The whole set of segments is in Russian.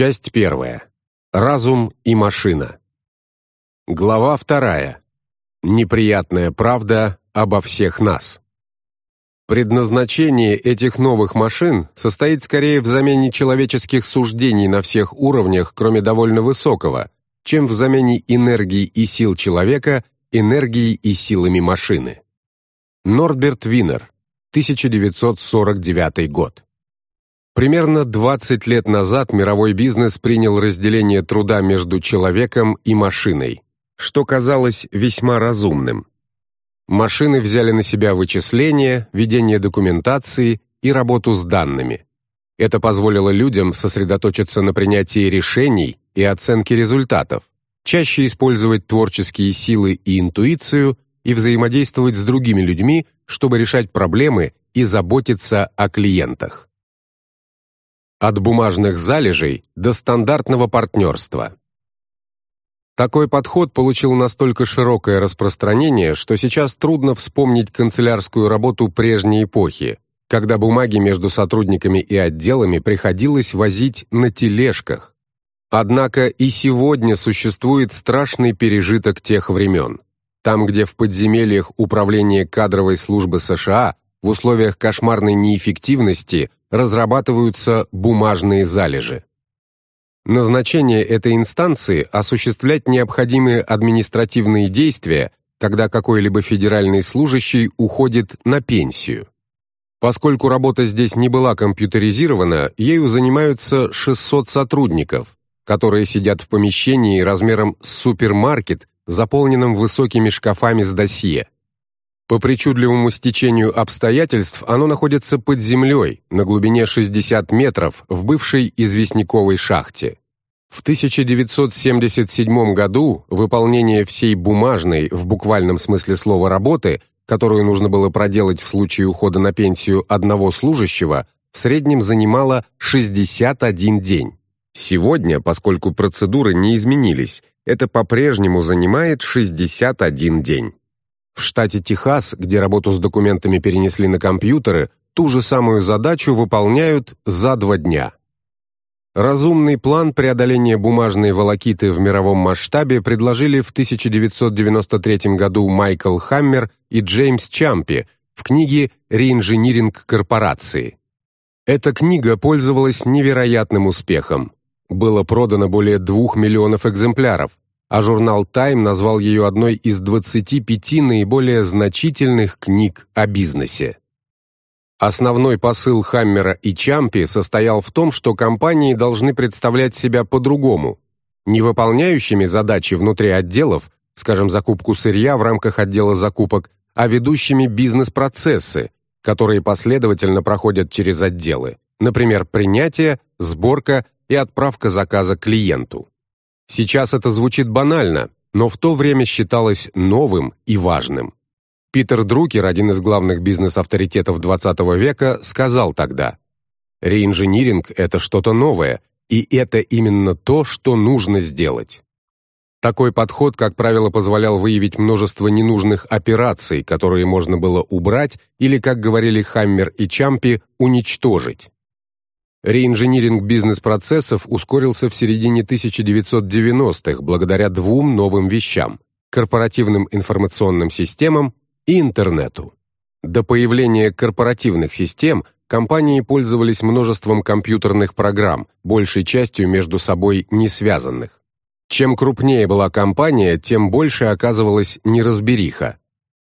Часть первая. Разум и машина. Глава вторая. Неприятная правда обо всех нас. Предназначение этих новых машин состоит скорее в замене человеческих суждений на всех уровнях, кроме довольно высокого, чем в замене энергии и сил человека энергией и силами машины. Норберт Винер, 1949 год. Примерно 20 лет назад мировой бизнес принял разделение труда между человеком и машиной, что казалось весьма разумным. Машины взяли на себя вычисления, ведение документации и работу с данными. Это позволило людям сосредоточиться на принятии решений и оценке результатов, чаще использовать творческие силы и интуицию и взаимодействовать с другими людьми, чтобы решать проблемы и заботиться о клиентах. От бумажных залежей до стандартного партнерства. Такой подход получил настолько широкое распространение, что сейчас трудно вспомнить канцелярскую работу прежней эпохи, когда бумаги между сотрудниками и отделами приходилось возить на тележках. Однако и сегодня существует страшный пережиток тех времен. Там, где в подземельях Управления кадровой службы США в условиях кошмарной неэффективности разрабатываются бумажные залежи. Назначение этой инстанции – осуществлять необходимые административные действия, когда какой-либо федеральный служащий уходит на пенсию. Поскольку работа здесь не была компьютеризирована, ею занимаются 600 сотрудников, которые сидят в помещении размером с супермаркет, заполненном высокими шкафами с досье. По причудливому стечению обстоятельств оно находится под землей, на глубине 60 метров, в бывшей известняковой шахте. В 1977 году выполнение всей бумажной, в буквальном смысле слова, работы, которую нужно было проделать в случае ухода на пенсию одного служащего, в среднем занимало 61 день. Сегодня, поскольку процедуры не изменились, это по-прежнему занимает 61 день. В штате Техас, где работу с документами перенесли на компьютеры, ту же самую задачу выполняют за два дня. Разумный план преодоления бумажной волокиты в мировом масштабе предложили в 1993 году Майкл Хаммер и Джеймс Чампи в книге «Реинжиниринг корпорации». Эта книга пользовалась невероятным успехом. Было продано более двух миллионов экземпляров, а журнал Time назвал ее одной из 25 наиболее значительных книг о бизнесе. Основной посыл Хаммера и Чампи состоял в том, что компании должны представлять себя по-другому, не выполняющими задачи внутри отделов, скажем, закупку сырья в рамках отдела закупок, а ведущими бизнес-процессы, которые последовательно проходят через отделы, например, принятие, сборка и отправка заказа клиенту. Сейчас это звучит банально, но в то время считалось новым и важным. Питер Друкер, один из главных бизнес-авторитетов XX века, сказал тогда, «Реинжиниринг – это что-то новое, и это именно то, что нужно сделать». Такой подход, как правило, позволял выявить множество ненужных операций, которые можно было убрать или, как говорили Хаммер и Чампи, уничтожить. Реинжиниринг бизнес-процессов ускорился в середине 1990-х благодаря двум новым вещам – корпоративным информационным системам и интернету. До появления корпоративных систем компании пользовались множеством компьютерных программ, большей частью между собой не связанных. Чем крупнее была компания, тем больше оказывалась неразбериха.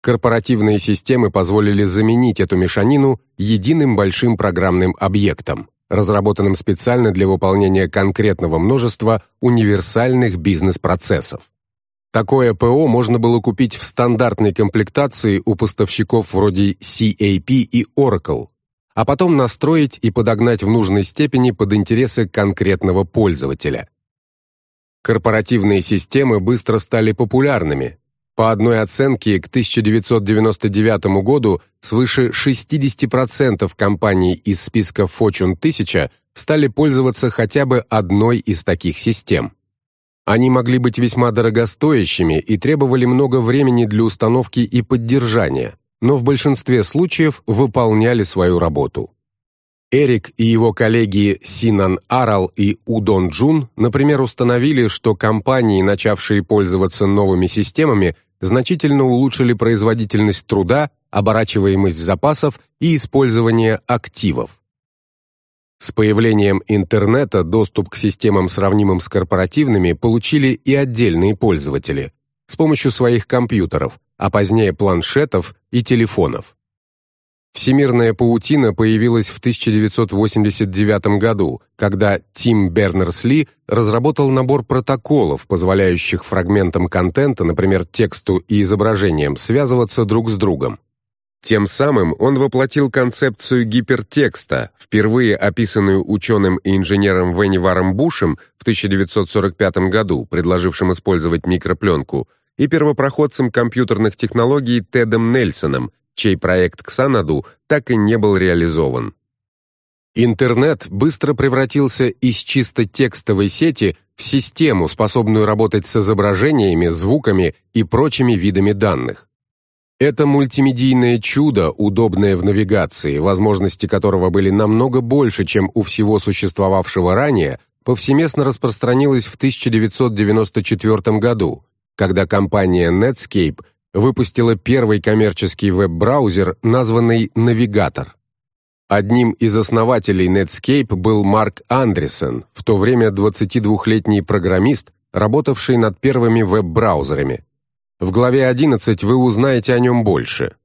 Корпоративные системы позволили заменить эту мешанину единым большим программным объектом разработанным специально для выполнения конкретного множества универсальных бизнес-процессов. Такое ПО можно было купить в стандартной комплектации у поставщиков вроде CAP и Oracle, а потом настроить и подогнать в нужной степени под интересы конкретного пользователя. Корпоративные системы быстро стали популярными, по одной оценке, к 1999 году свыше 60% компаний из списка Fortune 1000 стали пользоваться хотя бы одной из таких систем. Они могли быть весьма дорогостоящими и требовали много времени для установки и поддержания, но в большинстве случаев выполняли свою работу. Эрик и его коллеги Синан Арал и Удон Джун, например, установили, что компании, начавшие пользоваться новыми системами, значительно улучшили производительность труда, оборачиваемость запасов и использование активов. С появлением интернета доступ к системам, сравнимым с корпоративными, получили и отдельные пользователи с помощью своих компьютеров, а позднее планшетов и телефонов. Всемирная паутина появилась в 1989 году, когда Тим Бернерс-Ли разработал набор протоколов, позволяющих фрагментам контента, например, тексту и изображениям, связываться друг с другом. Тем самым он воплотил концепцию гипертекста, впервые описанную ученым и инженером Венниваром Бушем в 1945 году, предложившим использовать микропленку, и первопроходцем компьютерных технологий Тедом Нельсоном, чей проект Ксанаду так и не был реализован. Интернет быстро превратился из чисто текстовой сети в систему, способную работать с изображениями, звуками и прочими видами данных. Это мультимедийное чудо, удобное в навигации, возможности которого были намного больше, чем у всего существовавшего ранее, повсеместно распространилось в 1994 году, когда компания Netscape выпустила первый коммерческий веб-браузер, названный «Навигатор». Одним из основателей Netscape был Марк Андресен, в то время 22-летний программист, работавший над первыми веб-браузерами. В главе 11 вы узнаете о нем больше.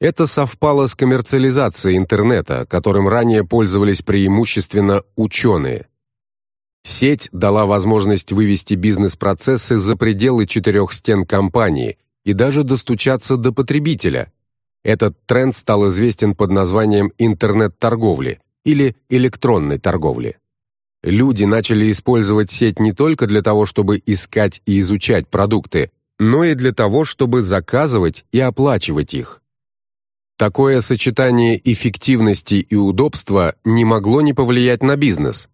Это совпало с коммерциализацией интернета, которым ранее пользовались преимущественно ученые. Сеть дала возможность вывести бизнес-процессы за пределы четырех стен компании и даже достучаться до потребителя. Этот тренд стал известен под названием интернет-торговли или электронной торговли. Люди начали использовать сеть не только для того, чтобы искать и изучать продукты, но и для того, чтобы заказывать и оплачивать их. Такое сочетание эффективности и удобства не могло не повлиять на бизнес.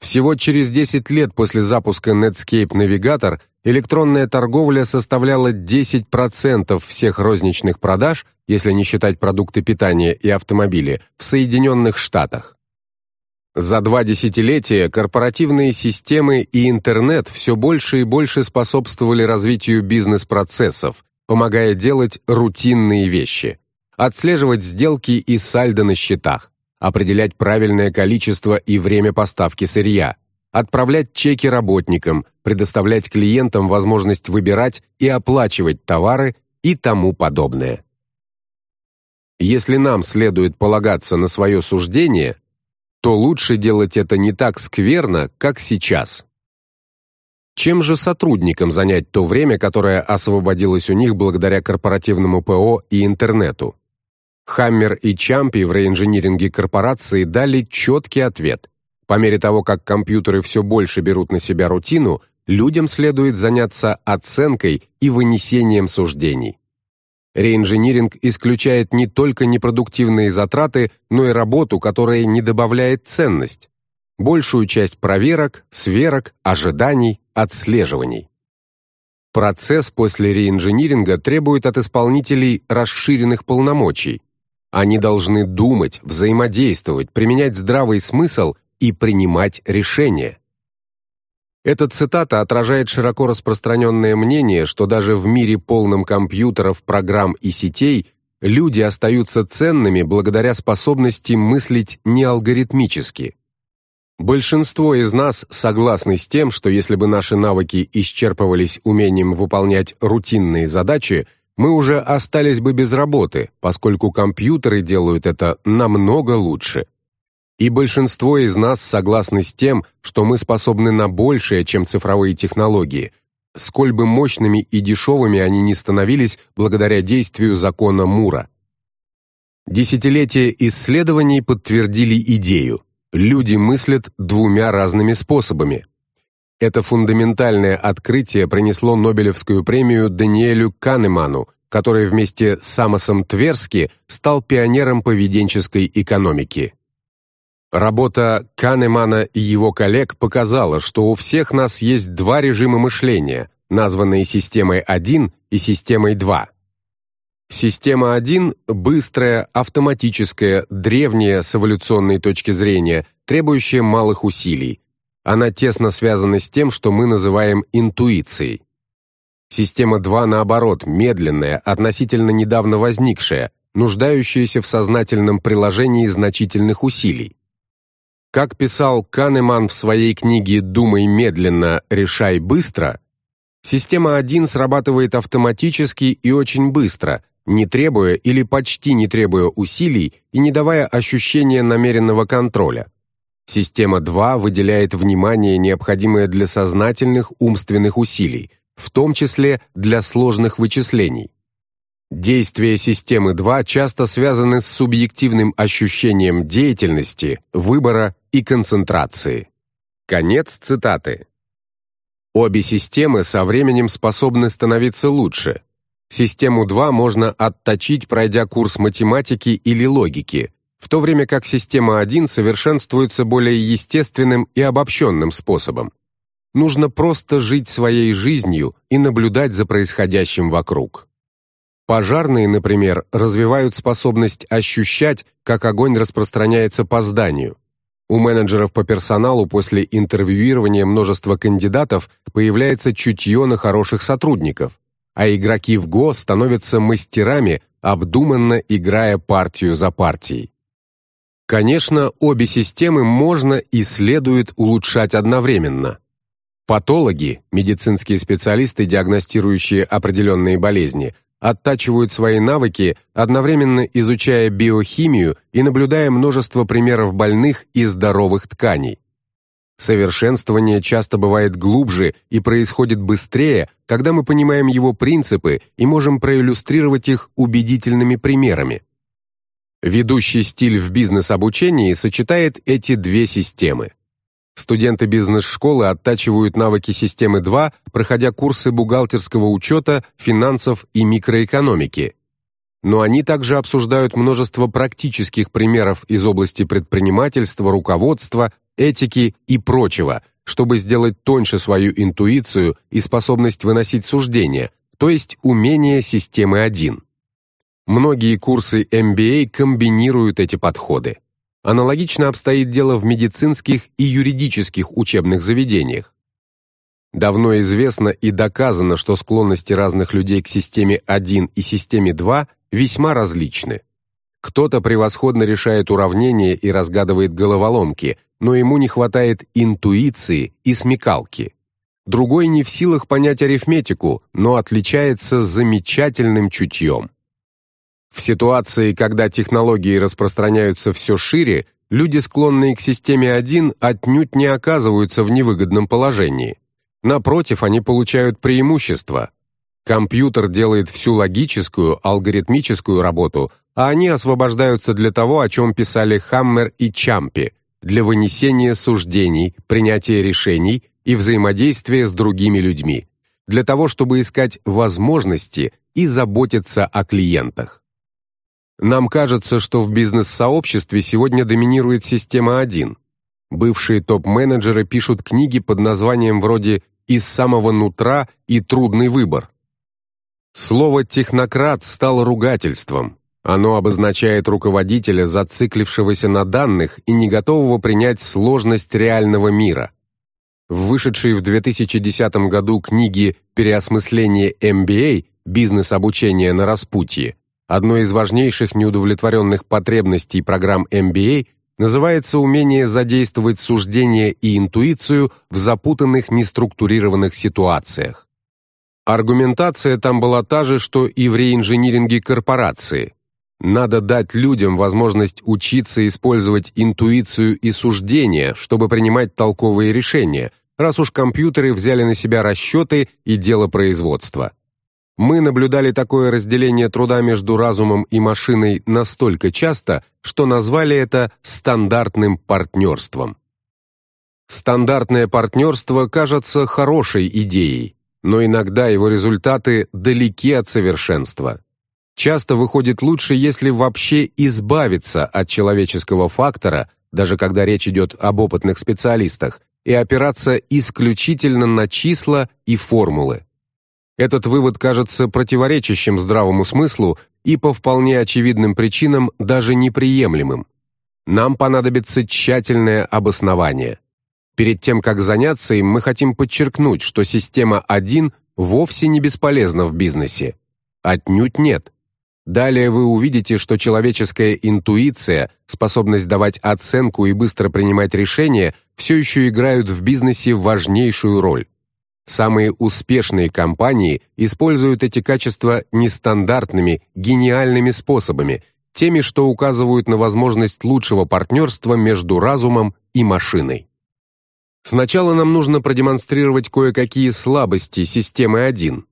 Всего через 10 лет после запуска Netscape Navigator электронная торговля составляла 10% всех розничных продаж, если не считать продукты питания и автомобили, в Соединенных Штатах. За два десятилетия корпоративные системы и интернет все больше и больше способствовали развитию бизнес-процессов, помогая делать рутинные вещи, отслеживать сделки и сальдо на счетах, определять правильное количество и время поставки сырья, отправлять чеки работникам, предоставлять клиентам возможность выбирать и оплачивать товары и тому подобное. Если нам следует полагаться на свое суждение, то лучше делать это не так скверно, как сейчас. Чем же сотрудникам занять то время, которое освободилось у них благодаря корпоративному ПО и интернету? Хаммер и Чампи в реинжиниринге корпорации дали четкий ответ. По мере того, как компьютеры все больше берут на себя рутину, людям следует заняться оценкой и вынесением суждений. Реинжиниринг исключает не только непродуктивные затраты, но и работу, которая не добавляет ценность. Большую часть проверок, сверок, ожиданий, отслеживаний. Процесс после реинжиниринга требует от исполнителей расширенных полномочий, они должны думать, взаимодействовать, применять здравый смысл и принимать решения. Эта цитата отражает широко распространенное мнение, что даже в мире полном компьютеров, программ и сетей люди остаются ценными благодаря способности мыслить не алгоритмически. Большинство из нас согласны с тем, что если бы наши навыки исчерпывались умением выполнять рутинные задачи, мы уже остались бы без работы, поскольку компьютеры делают это намного лучше. И большинство из нас согласны с тем, что мы способны на большее, чем цифровые технологии, сколь бы мощными и дешевыми они ни становились благодаря действию закона Мура. Десятилетия исследований подтвердили идею. Люди мыслят двумя разными способами. Это фундаментальное открытие принесло Нобелевскую премию Даниэлю Канеману, который вместе с Самосом Тверски стал пионером поведенческой экономики. Работа Канемана и его коллег показала, что у всех нас есть два режима мышления, названные системой 1 и системой 2. Система 1 – быстрая, автоматическая, древняя с эволюционной точки зрения, требующая малых усилий. Она тесно связана с тем, что мы называем интуицией. Система 2, наоборот, медленная, относительно недавно возникшая, нуждающаяся в сознательном приложении значительных усилий. Как писал Канеман в своей книге «Думай медленно, решай быстро», система 1 срабатывает автоматически и очень быстро, не требуя или почти не требуя усилий и не давая ощущения намеренного контроля. Система 2 выделяет внимание, необходимое для сознательных умственных усилий, в том числе для сложных вычислений. Действия системы 2 часто связаны с субъективным ощущением деятельности, выбора и концентрации. Конец цитаты. Обе системы со временем способны становиться лучше. Систему 2 можно отточить, пройдя курс математики или логики, в то время как система 1 совершенствуется более естественным и обобщенным способом. Нужно просто жить своей жизнью и наблюдать за происходящим вокруг. Пожарные, например, развивают способность ощущать, как огонь распространяется по зданию. У менеджеров по персоналу после интервьюирования множества кандидатов появляется чутье на хороших сотрудников, а игроки в ГО становятся мастерами, обдуманно играя партию за партией. Конечно, обе системы можно и следует улучшать одновременно. Патологи, медицинские специалисты, диагностирующие определенные болезни, оттачивают свои навыки, одновременно изучая биохимию и наблюдая множество примеров больных и здоровых тканей. Совершенствование часто бывает глубже и происходит быстрее, когда мы понимаем его принципы и можем проиллюстрировать их убедительными примерами. Ведущий стиль в бизнес-обучении сочетает эти две системы. Студенты бизнес-школы оттачивают навыки системы 2, проходя курсы бухгалтерского учета, финансов и микроэкономики. Но они также обсуждают множество практических примеров из области предпринимательства, руководства, этики и прочего, чтобы сделать тоньше свою интуицию и способность выносить суждения, то есть умение системы 1. Многие курсы MBA комбинируют эти подходы. Аналогично обстоит дело в медицинских и юридических учебных заведениях. Давно известно и доказано, что склонности разных людей к системе 1 и системе 2 весьма различны. Кто-то превосходно решает уравнения и разгадывает головоломки, но ему не хватает интуиции и смекалки. Другой не в силах понять арифметику, но отличается замечательным чутьем. В ситуации, когда технологии распространяются все шире, люди, склонные к системе 1, отнюдь не оказываются в невыгодном положении. Напротив, они получают преимущество. Компьютер делает всю логическую, алгоритмическую работу, а они освобождаются для того, о чем писали Хаммер и Чампи, для вынесения суждений, принятия решений и взаимодействия с другими людьми, для того, чтобы искать возможности и заботиться о клиентах. Нам кажется, что в бизнес-сообществе сегодня доминирует система 1. Бывшие топ-менеджеры пишут книги под названием вроде «Из самого нутра» и «Трудный выбор». Слово «технократ» стало ругательством. Оно обозначает руководителя, зациклившегося на данных и не готового принять сложность реального мира. В вышедшей в 2010 году книге «Переосмысление MBA. Бизнес-обучение на распутье» Одной из важнейших неудовлетворенных потребностей программ MBA называется умение задействовать суждение и интуицию в запутанных неструктурированных ситуациях. Аргументация там была та же, что и в реинжиниринге корпорации. Надо дать людям возможность учиться использовать интуицию и суждение, чтобы принимать толковые решения, раз уж компьютеры взяли на себя расчеты и дело производства. Мы наблюдали такое разделение труда между разумом и машиной настолько часто, что назвали это стандартным партнерством. Стандартное партнерство кажется хорошей идеей, но иногда его результаты далеки от совершенства. Часто выходит лучше, если вообще избавиться от человеческого фактора, даже когда речь идет об опытных специалистах, и опираться исключительно на числа и формулы. Этот вывод кажется противоречащим здравому смыслу и по вполне очевидным причинам даже неприемлемым. Нам понадобится тщательное обоснование. Перед тем, как заняться им, мы хотим подчеркнуть, что система 1 вовсе не бесполезна в бизнесе. Отнюдь нет. Далее вы увидите, что человеческая интуиция, способность давать оценку и быстро принимать решения все еще играют в бизнесе важнейшую роль. Самые успешные компании используют эти качества нестандартными, гениальными способами, теми, что указывают на возможность лучшего партнерства между разумом и машиной. Сначала нам нужно продемонстрировать кое-какие слабости системы 1.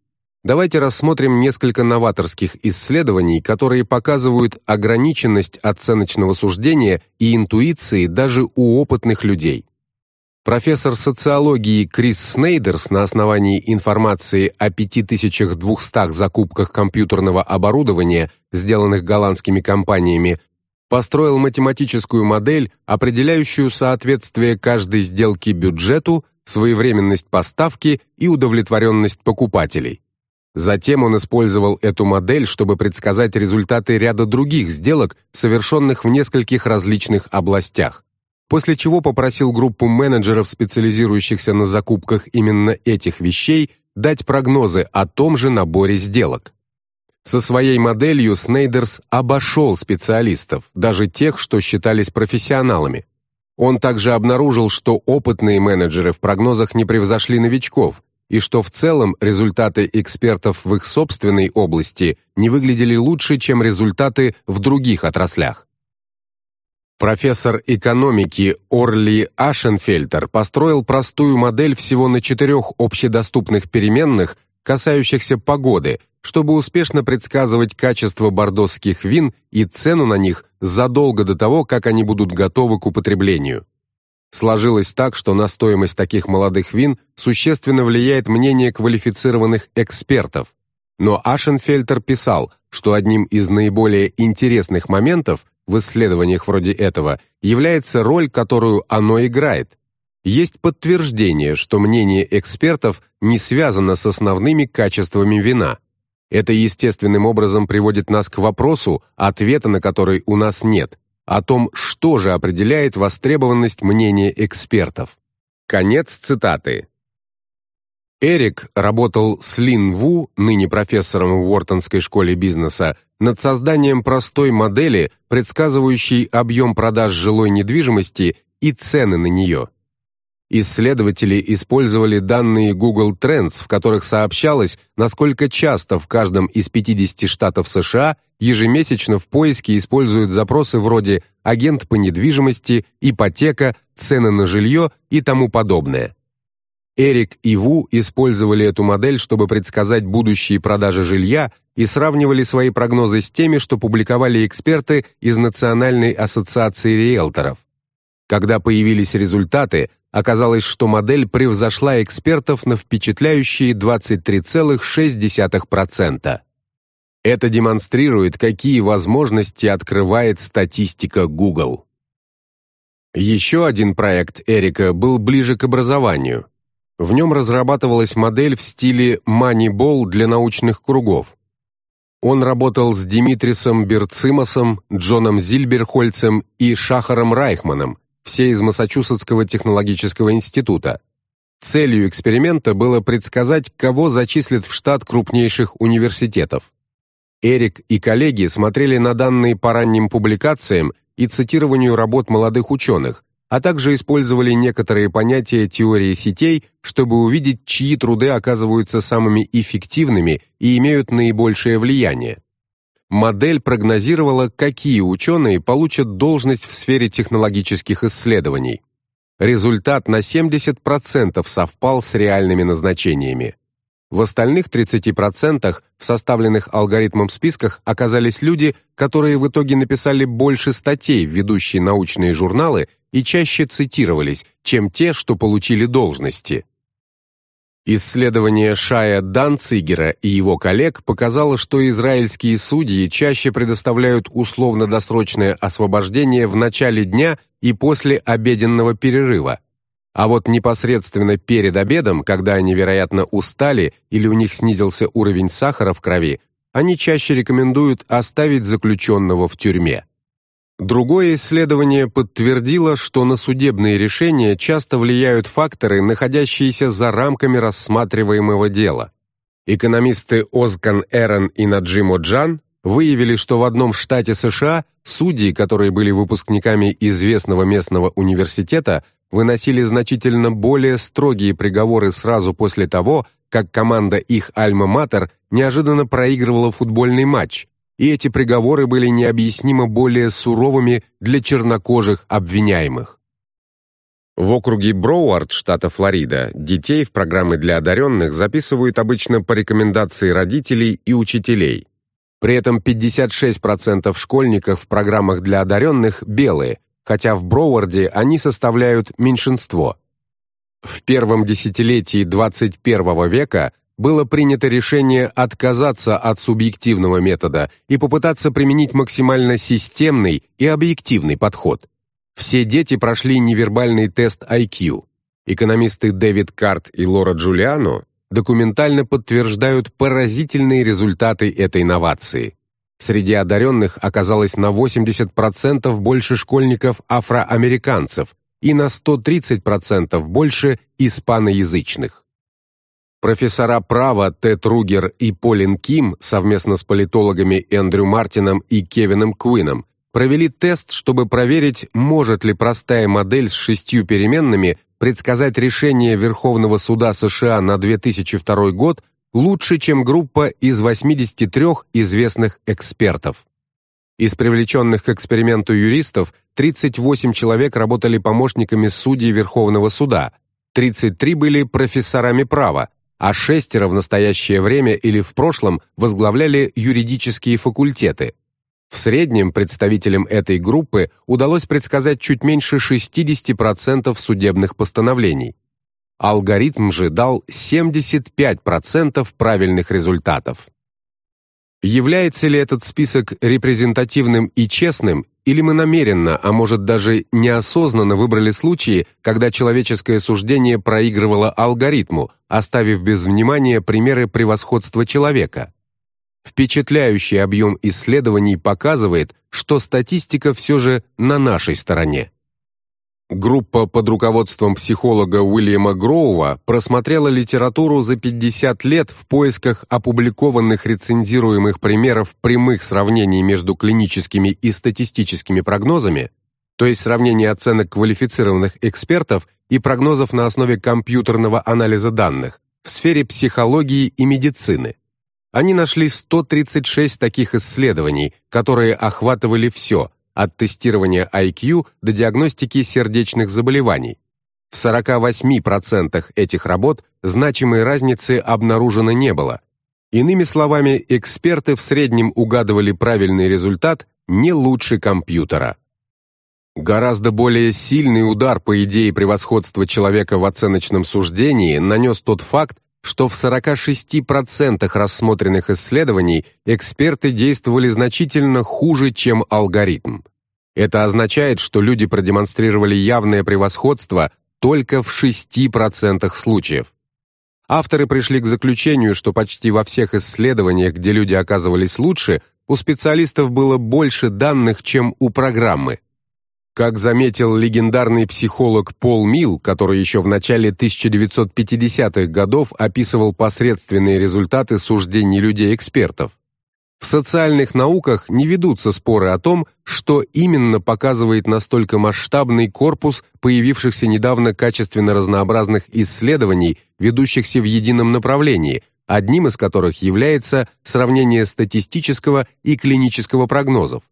Давайте рассмотрим несколько новаторских исследований, которые показывают ограниченность оценочного суждения и интуиции даже у опытных людей. Профессор социологии Крис Снейдерс на основании информации о 5200 закупках компьютерного оборудования, сделанных голландскими компаниями, построил математическую модель, определяющую соответствие каждой сделки бюджету, своевременность поставки и удовлетворенность покупателей. Затем он использовал эту модель, чтобы предсказать результаты ряда других сделок, совершенных в нескольких различных областях. После чего попросил группу менеджеров, специализирующихся на закупках именно этих вещей, дать прогнозы о том же наборе сделок. Со своей моделью Снейдерс обошел специалистов, даже тех, что считались профессионалами. Он также обнаружил, что опытные менеджеры в прогнозах не превзошли новичков, и что в целом результаты экспертов в их собственной области не выглядели лучше, чем результаты в других отраслях. Профессор экономики Орли Ашенфельтер построил простую модель всего на четырех общедоступных переменных, касающихся погоды, чтобы успешно предсказывать качество бордосских вин и цену на них задолго до того, как они будут готовы к употреблению. Сложилось так, что на стоимость таких молодых вин существенно влияет мнение квалифицированных экспертов. Но Ашенфельтер писал, что одним из наиболее интересных моментов в исследованиях вроде этого является роль, которую оно играет. Есть подтверждение, что мнение экспертов не связано с основными качествами вина. Это естественным образом приводит нас к вопросу, ответа на который у нас нет, о том, что же определяет востребованность мнения экспертов. Конец цитаты. Эрик работал с Лин Ву, ныне профессором в Уортонской школе бизнеса, над созданием простой модели, предсказывающей объем продаж жилой недвижимости и цены на нее. Исследователи использовали данные Google Trends, в которых сообщалось, насколько часто в каждом из 50 штатов США ежемесячно в поиске используют запросы вроде «агент по недвижимости», «ипотека», «цены на жилье» и тому подобное. Эрик и Ву использовали эту модель, чтобы предсказать будущие продажи жилья и сравнивали свои прогнозы с теми, что публиковали эксперты из Национальной ассоциации риэлторов. Когда появились результаты, оказалось, что модель превзошла экспертов на впечатляющие 23,6%. Это демонстрирует, какие возможности открывает статистика Google. Еще один проект Эрика был ближе к образованию. В нем разрабатывалась модель в стиле Moneyball для научных кругов. Он работал с Димитрисом Берцимасом, Джоном Зильберхольцем и Шахаром Райхманом, все из Массачусетского технологического института. Целью эксперимента было предсказать, кого зачислят в штат крупнейших университетов. Эрик и коллеги смотрели на данные по ранним публикациям и цитированию работ молодых ученых, а также использовали некоторые понятия теории сетей, чтобы увидеть, чьи труды оказываются самыми эффективными и имеют наибольшее влияние модель прогнозировала, какие ученые получат должность в сфере технологических исследований. Результат на 70% совпал с реальными назначениями. В остальных 30% в составленных алгоритмом списках оказались люди, которые в итоге написали больше статей в ведущие научные журналы и чаще цитировались, чем те, что получили должности. Исследование Шая Данцигера и его коллег показало, что израильские судьи чаще предоставляют условно-досрочное освобождение в начале дня и после обеденного перерыва. А вот непосредственно перед обедом, когда они, вероятно, устали или у них снизился уровень сахара в крови, они чаще рекомендуют оставить заключенного в тюрьме. Другое исследование подтвердило, что на судебные решения часто влияют факторы, находящиеся за рамками рассматриваемого дела. Экономисты Озкан Эрен и Наджимо Джан выявили, что в одном штате США судьи, которые были выпускниками известного местного университета, выносили значительно более строгие приговоры сразу после того, как команда их «Альма-Матер» неожиданно проигрывала футбольный матч, и эти приговоры были необъяснимо более суровыми для чернокожих обвиняемых. В округе Броуард, штата Флорида, детей в программы для одаренных записывают обычно по рекомендации родителей и учителей. При этом 56% школьников в программах для одаренных белые, хотя в Броуарде они составляют меньшинство. В первом десятилетии 21 века было принято решение отказаться от субъективного метода и попытаться применить максимально системный и объективный подход. Все дети прошли невербальный тест IQ. Экономисты Дэвид Карт и Лора Джулиано документально подтверждают поразительные результаты этой инновации. Среди одаренных оказалось на 80% больше школьников-афроамериканцев и на 130% больше испаноязычных. Профессора права Тед Ругер и Полин Ким совместно с политологами Эндрю Мартином и Кевином Куином провели тест, чтобы проверить, может ли простая модель с шестью переменными предсказать решение Верховного суда США на 2002 год лучше, чем группа из 83 известных экспертов. Из привлеченных к эксперименту юристов 38 человек работали помощниками судей Верховного суда, 33 были профессорами права, а шестеро в настоящее время или в прошлом возглавляли юридические факультеты. В среднем представителям этой группы удалось предсказать чуть меньше 60% судебных постановлений. Алгоритм же дал 75% правильных результатов. Является ли этот список репрезентативным и честным, или мы намеренно, а может даже неосознанно выбрали случаи, когда человеческое суждение проигрывало алгоритму, оставив без внимания примеры превосходства человека? Впечатляющий объем исследований показывает, что статистика все же на нашей стороне. Группа под руководством психолога Уильяма Гроува просмотрела литературу за 50 лет в поисках опубликованных рецензируемых примеров прямых сравнений между клиническими и статистическими прогнозами, то есть сравнение оценок квалифицированных экспертов и прогнозов на основе компьютерного анализа данных в сфере психологии и медицины. Они нашли 136 таких исследований, которые охватывали все – от тестирования IQ до диагностики сердечных заболеваний. В 48% этих работ значимой разницы обнаружено не было. Иными словами, эксперты в среднем угадывали правильный результат не лучше компьютера. Гораздо более сильный удар по идее превосходства человека в оценочном суждении нанес тот факт, что в 46% рассмотренных исследований эксперты действовали значительно хуже, чем алгоритм. Это означает, что люди продемонстрировали явное превосходство только в 6% случаев. Авторы пришли к заключению, что почти во всех исследованиях, где люди оказывались лучше, у специалистов было больше данных, чем у программы. Как заметил легендарный психолог Пол Милл, который еще в начале 1950-х годов описывал посредственные результаты суждений людей-экспертов, в социальных науках не ведутся споры о том, что именно показывает настолько масштабный корпус появившихся недавно качественно разнообразных исследований, ведущихся в едином направлении, одним из которых является сравнение статистического и клинического прогнозов.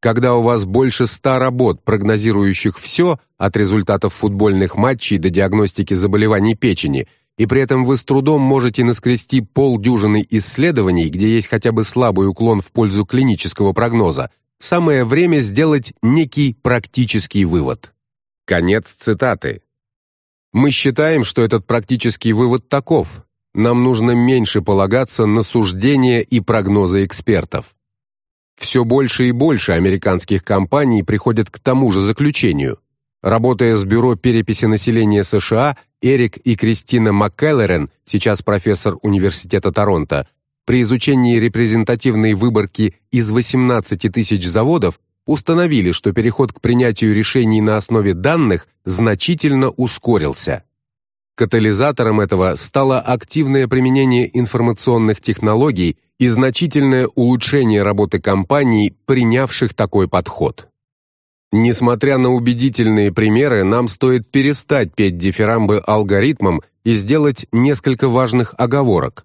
Когда у вас больше ста работ, прогнозирующих все, от результатов футбольных матчей до диагностики заболеваний печени, и при этом вы с трудом можете наскрести полдюжины исследований, где есть хотя бы слабый уклон в пользу клинического прогноза, самое время сделать некий практический вывод. Конец цитаты. Мы считаем, что этот практический вывод таков. Нам нужно меньше полагаться на суждения и прогнозы экспертов. Все больше и больше американских компаний приходят к тому же заключению. Работая с Бюро переписи населения США, Эрик и Кристина МакКеллерен, сейчас профессор Университета Торонто, при изучении репрезентативной выборки из 18 тысяч заводов установили, что переход к принятию решений на основе данных значительно ускорился. Катализатором этого стало активное применение информационных технологий и значительное улучшение работы компаний, принявших такой подход. Несмотря на убедительные примеры, нам стоит перестать петь дифирамбы алгоритмам и сделать несколько важных оговорок.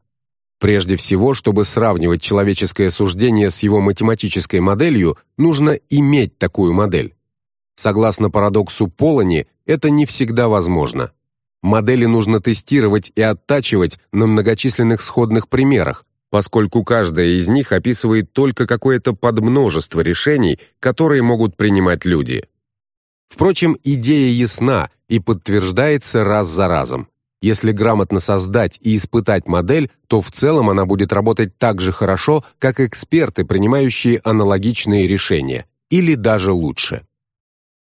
Прежде всего, чтобы сравнивать человеческое суждение с его математической моделью, нужно иметь такую модель. Согласно парадоксу Полани, это не всегда возможно. Модели нужно тестировать и оттачивать на многочисленных сходных примерах, поскольку каждая из них описывает только какое-то подмножество решений, которые могут принимать люди. Впрочем, идея ясна и подтверждается раз за разом. Если грамотно создать и испытать модель, то в целом она будет работать так же хорошо, как эксперты, принимающие аналогичные решения, или даже лучше.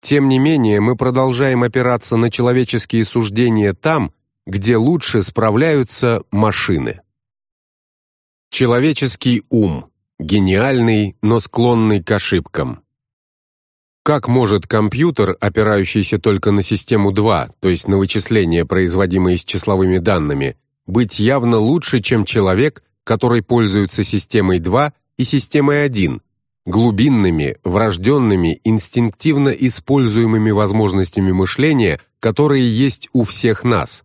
Тем не менее, мы продолжаем опираться на человеческие суждения там, где лучше справляются машины. Человеческий ум гениальный, но склонный к ошибкам. Как может компьютер, опирающийся только на систему 2, то есть на вычисления, производимые с числовыми данными, быть явно лучше, чем человек, который пользуется системой 2 и системой 1, глубинными, врожденными, инстинктивно используемыми возможностями мышления, которые есть у всех нас.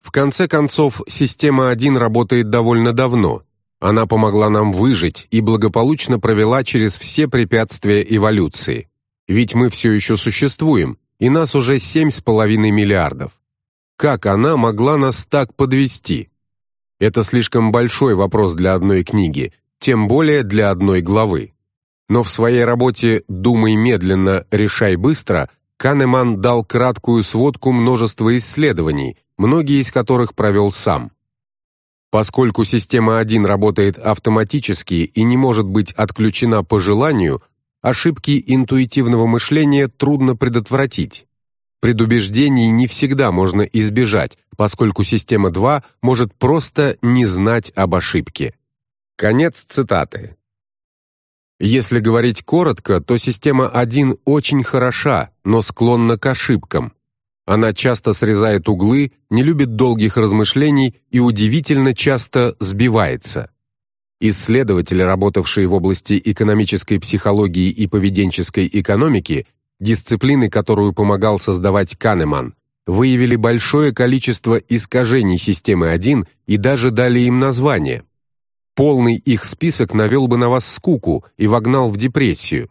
В конце концов, система 1 работает довольно давно. Она помогла нам выжить и благополучно провела через все препятствия эволюции. Ведь мы все еще существуем, и нас уже 7,5 миллиардов. Как она могла нас так подвести? Это слишком большой вопрос для одной книги, тем более для одной главы. Но в своей работе «Думай медленно, решай быстро» Канеман дал краткую сводку множества исследований, многие из которых провел сам. Поскольку система 1 работает автоматически и не может быть отключена по желанию, ошибки интуитивного мышления трудно предотвратить. Предубеждений не всегда можно избежать, поскольку система 2 может просто не знать об ошибке. Конец цитаты. Если говорить коротко, то система 1 очень хороша, но склонна к ошибкам. Она часто срезает углы, не любит долгих размышлений и удивительно часто сбивается. Исследователи, работавшие в области экономической психологии и поведенческой экономики, дисциплины, которую помогал создавать Канеман, выявили большое количество искажений системы 1 и даже дали им название. Полный их список навел бы на вас скуку и вогнал в депрессию.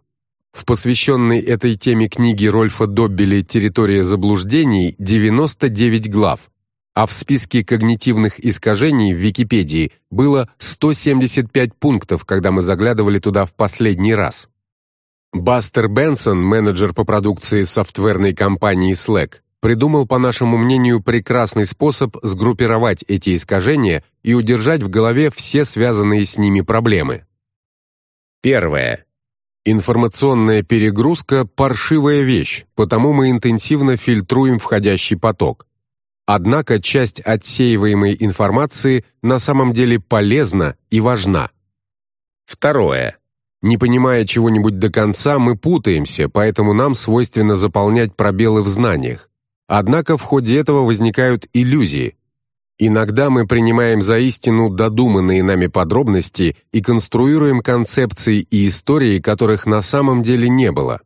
В посвященной этой теме книге Рольфа Доббеля «Территория заблуждений» 99 глав, а в списке когнитивных искажений в Википедии было 175 пунктов, когда мы заглядывали туда в последний раз. Бастер Бенсон, менеджер по продукции софтверной компании Slack, придумал, по нашему мнению, прекрасный способ сгруппировать эти искажения и удержать в голове все связанные с ними проблемы. Первое. Информационная перегрузка – паршивая вещь, потому мы интенсивно фильтруем входящий поток. Однако часть отсеиваемой информации на самом деле полезна и важна. Второе. Не понимая чего-нибудь до конца, мы путаемся, поэтому нам свойственно заполнять пробелы в знаниях. Однако в ходе этого возникают иллюзии. Иногда мы принимаем за истину додуманные нами подробности и конструируем концепции и истории, которых на самом деле не было.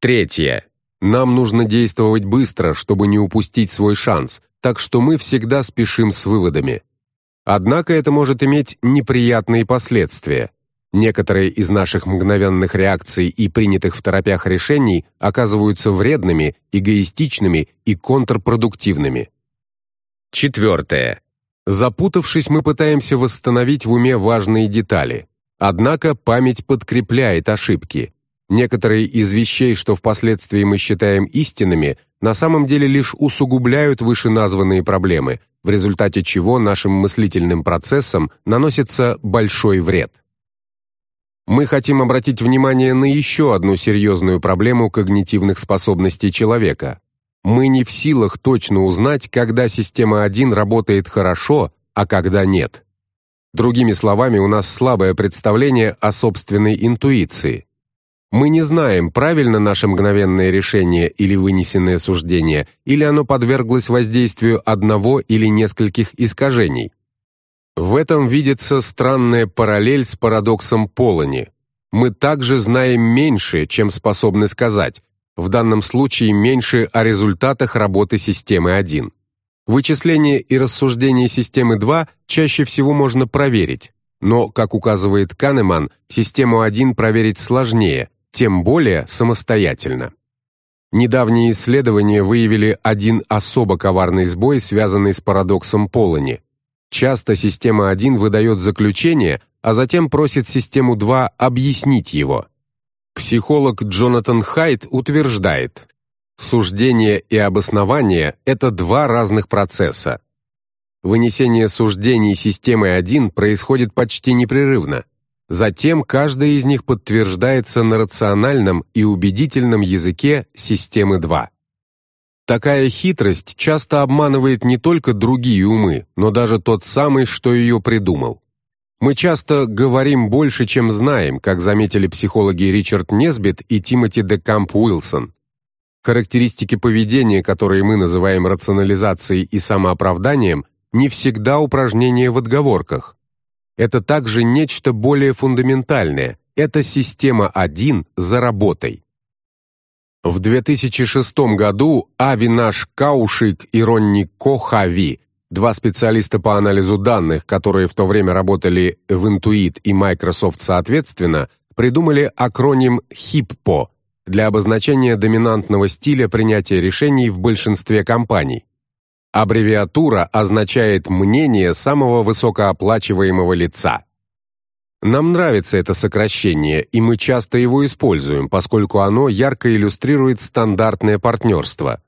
Третье. Нам нужно действовать быстро, чтобы не упустить свой шанс, так что мы всегда спешим с выводами. Однако это может иметь неприятные последствия. Некоторые из наших мгновенных реакций и принятых в торопях решений оказываются вредными, эгоистичными и контрпродуктивными. Четвертое. Запутавшись, мы пытаемся восстановить в уме важные детали. Однако память подкрепляет ошибки. Некоторые из вещей, что впоследствии мы считаем истинными, на самом деле лишь усугубляют вышеназванные проблемы, в результате чего нашим мыслительным процессам наносится большой вред мы хотим обратить внимание на еще одну серьезную проблему когнитивных способностей человека. Мы не в силах точно узнать, когда система 1 работает хорошо, а когда нет. Другими словами, у нас слабое представление о собственной интуиции. Мы не знаем, правильно наше мгновенное решение или вынесенное суждение, или оно подверглось воздействию одного или нескольких искажений. В этом видится странная параллель с парадоксом Полони. Мы также знаем меньше, чем способны сказать, в данном случае меньше о результатах работы системы 1. Вычисление и рассуждение системы 2 чаще всего можно проверить, но, как указывает Канеман, систему 1 проверить сложнее, тем более самостоятельно. Недавние исследования выявили один особо коварный сбой, связанный с парадоксом Полони. Часто система 1 выдает заключение, а затем просит систему 2 объяснить его. Психолог Джонатан Хайт утверждает, Суждение и обоснование – это два разных процесса. Вынесение суждений системой 1 происходит почти непрерывно. Затем каждая из них подтверждается на рациональном и убедительном языке системы 2. Такая хитрость часто обманывает не только другие умы, но даже тот самый, что ее придумал. Мы часто говорим больше, чем знаем, как заметили психологи Ричард Несбит и Тимоти де Камп Уилсон. Характеристики поведения, которые мы называем рационализацией и самооправданием, не всегда упражнения в отговорках. Это также нечто более фундаментальное. Это система 1 за работой. В 2006 году Авинаш Каушик и Ронни Кохави, два специалиста по анализу данных, которые в то время работали в Intuit и Microsoft соответственно, придумали акроним HIPPO для обозначения доминантного стиля принятия решений в большинстве компаний. Аббревиатура означает мнение самого высокооплачиваемого лица. Нам нравится это сокращение, и мы часто его используем, поскольку оно ярко иллюстрирует стандартное партнерство.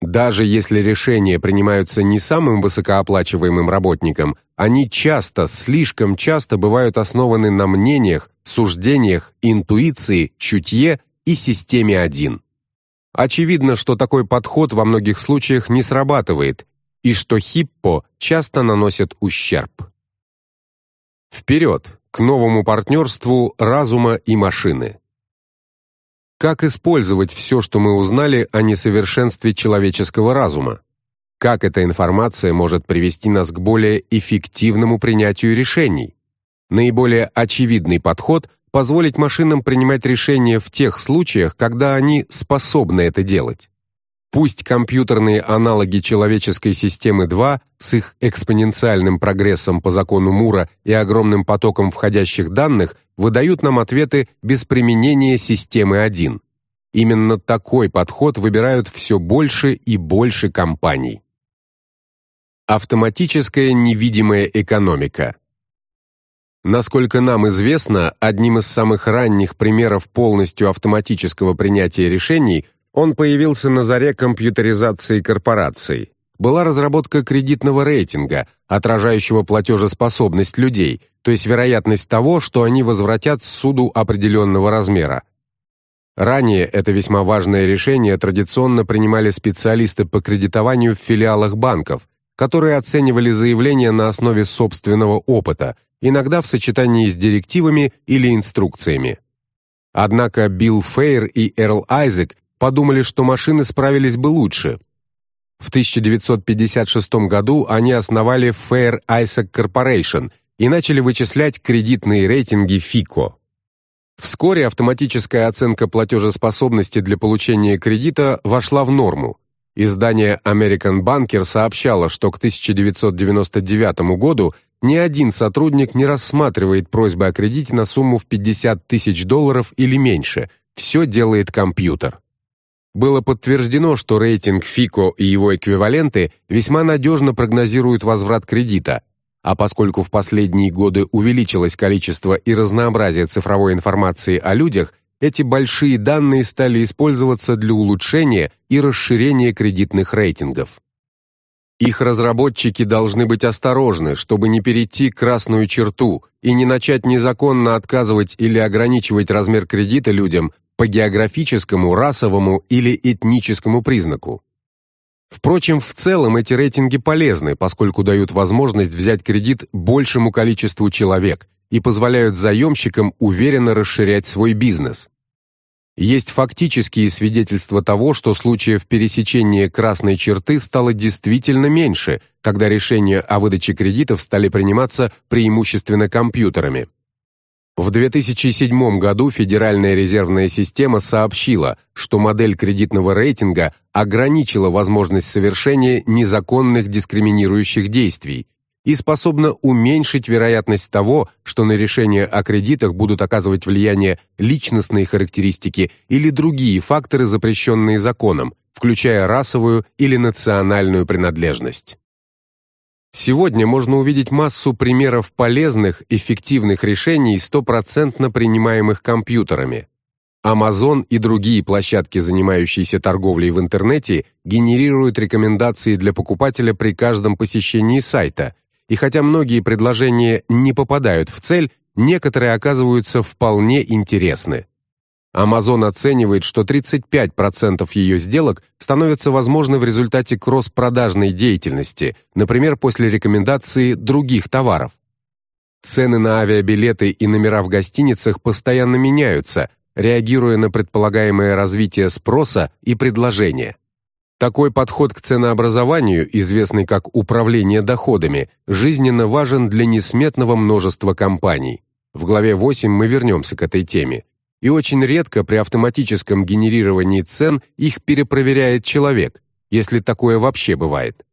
Даже если решения принимаются не самым высокооплачиваемым работником, они часто, слишком часто бывают основаны на мнениях, суждениях, интуиции, чутье и системе 1. Очевидно, что такой подход во многих случаях не срабатывает и что хиппо часто наносят ущерб. Вперед к новому партнерству разума и машины. Как использовать все, что мы узнали о несовершенстве человеческого разума? Как эта информация может привести нас к более эффективному принятию решений? Наиболее очевидный подход позволить машинам принимать решения в тех случаях, когда они способны это делать. Пусть компьютерные аналоги человеческой системы 2 с их экспоненциальным прогрессом по закону Мура и огромным потоком входящих данных выдают нам ответы без применения системы 1. Именно такой подход выбирают все больше и больше компаний. Автоматическая невидимая экономика – Насколько нам известно, одним из самых ранних примеров полностью автоматического принятия решений он появился на заре компьютеризации корпораций. Была разработка кредитного рейтинга, отражающего платежеспособность людей, то есть вероятность того, что они возвратят суду определенного размера. Ранее это весьма важное решение традиционно принимали специалисты по кредитованию в филиалах банков, которые оценивали заявления на основе собственного опыта – иногда в сочетании с директивами или инструкциями. Однако Билл Фейр и Эрл Айзек подумали, что машины справились бы лучше. В 1956 году они основали Fair Isaac Corporation и начали вычислять кредитные рейтинги FICO. Вскоре автоматическая оценка платежеспособности для получения кредита вошла в норму. Издание American Banker сообщало, что к 1999 году ни один сотрудник не рассматривает просьбы о кредите на сумму в 50 тысяч долларов или меньше. Все делает компьютер. Было подтверждено, что рейтинг FICO и его эквиваленты весьма надежно прогнозируют возврат кредита, а поскольку в последние годы увеличилось количество и разнообразие цифровой информации о людях, эти большие данные стали использоваться для улучшения и расширения кредитных рейтингов. Их разработчики должны быть осторожны, чтобы не перейти красную черту и не начать незаконно отказывать или ограничивать размер кредита людям по географическому, расовому или этническому признаку. Впрочем, в целом эти рейтинги полезны, поскольку дают возможность взять кредит большему количеству человек и позволяют заемщикам уверенно расширять свой бизнес. Есть фактические свидетельства того, что случаев пересечения красной черты стало действительно меньше, когда решения о выдаче кредитов стали приниматься преимущественно компьютерами. В 2007 году Федеральная резервная система сообщила, что модель кредитного рейтинга ограничила возможность совершения незаконных дискриминирующих действий и способна уменьшить вероятность того, что на решение о кредитах будут оказывать влияние личностные характеристики или другие факторы, запрещенные законом, включая расовую или национальную принадлежность. Сегодня можно увидеть массу примеров полезных, эффективных решений, стопроцентно принимаемых компьютерами. Amazon и другие площадки, занимающиеся торговлей в интернете, генерируют рекомендации для покупателя при каждом посещении сайта, и хотя многие предложения не попадают в цель, некоторые оказываются вполне интересны. Amazon оценивает, что 35% ее сделок становятся возможны в результате кросс-продажной деятельности, например, после рекомендации других товаров. Цены на авиабилеты и номера в гостиницах постоянно меняются, реагируя на предполагаемое развитие спроса и предложения. Такой подход к ценообразованию, известный как управление доходами, жизненно важен для несметного множества компаний. В главе 8 мы вернемся к этой теме и очень редко при автоматическом генерировании цен их перепроверяет человек, если такое вообще бывает.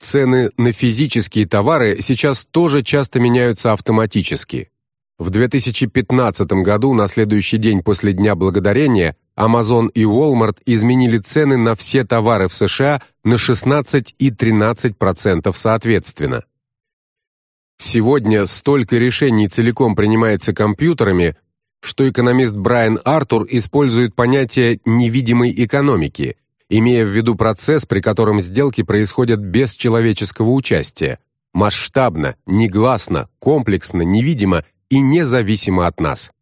Цены на физические товары сейчас тоже часто меняются автоматически. В 2015 году, на следующий день после Дня Благодарения, Amazon и Walmart изменили цены на все товары в США на 16 и 13% соответственно. Сегодня столько решений целиком принимается компьютерами, что экономист Брайан Артур использует понятие невидимой экономики, имея в виду процесс, при котором сделки происходят без человеческого участия, масштабно, негласно, комплексно, невидимо и независимо от нас.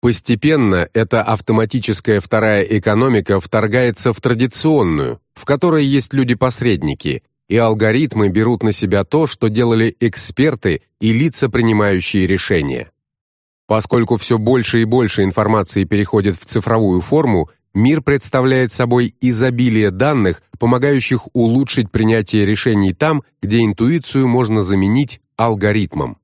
Постепенно эта автоматическая вторая экономика вторгается в традиционную, в которой есть люди-посредники, и алгоритмы берут на себя то, что делали эксперты и лица, принимающие решения. Поскольку все больше и больше информации переходит в цифровую форму, мир представляет собой изобилие данных, помогающих улучшить принятие решений там, где интуицию можно заменить алгоритмом.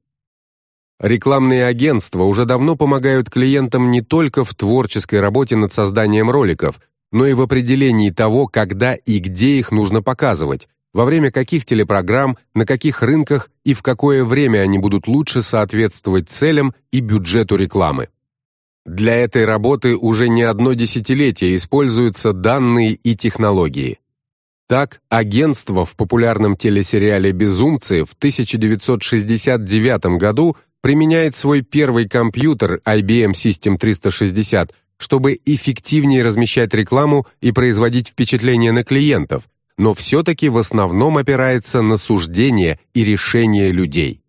Рекламные агентства уже давно помогают клиентам не только в творческой работе над созданием роликов, но и в определении того, когда и где их нужно показывать, во время каких телепрограмм, на каких рынках и в какое время они будут лучше соответствовать целям и бюджету рекламы. Для этой работы уже не одно десятилетие используются данные и технологии. Так, агентство в популярном телесериале «Безумцы» в 1969 году применяет свой первый компьютер IBM System 360, чтобы эффективнее размещать рекламу и производить впечатление на клиентов, но все-таки в основном опирается на суждения и решения людей.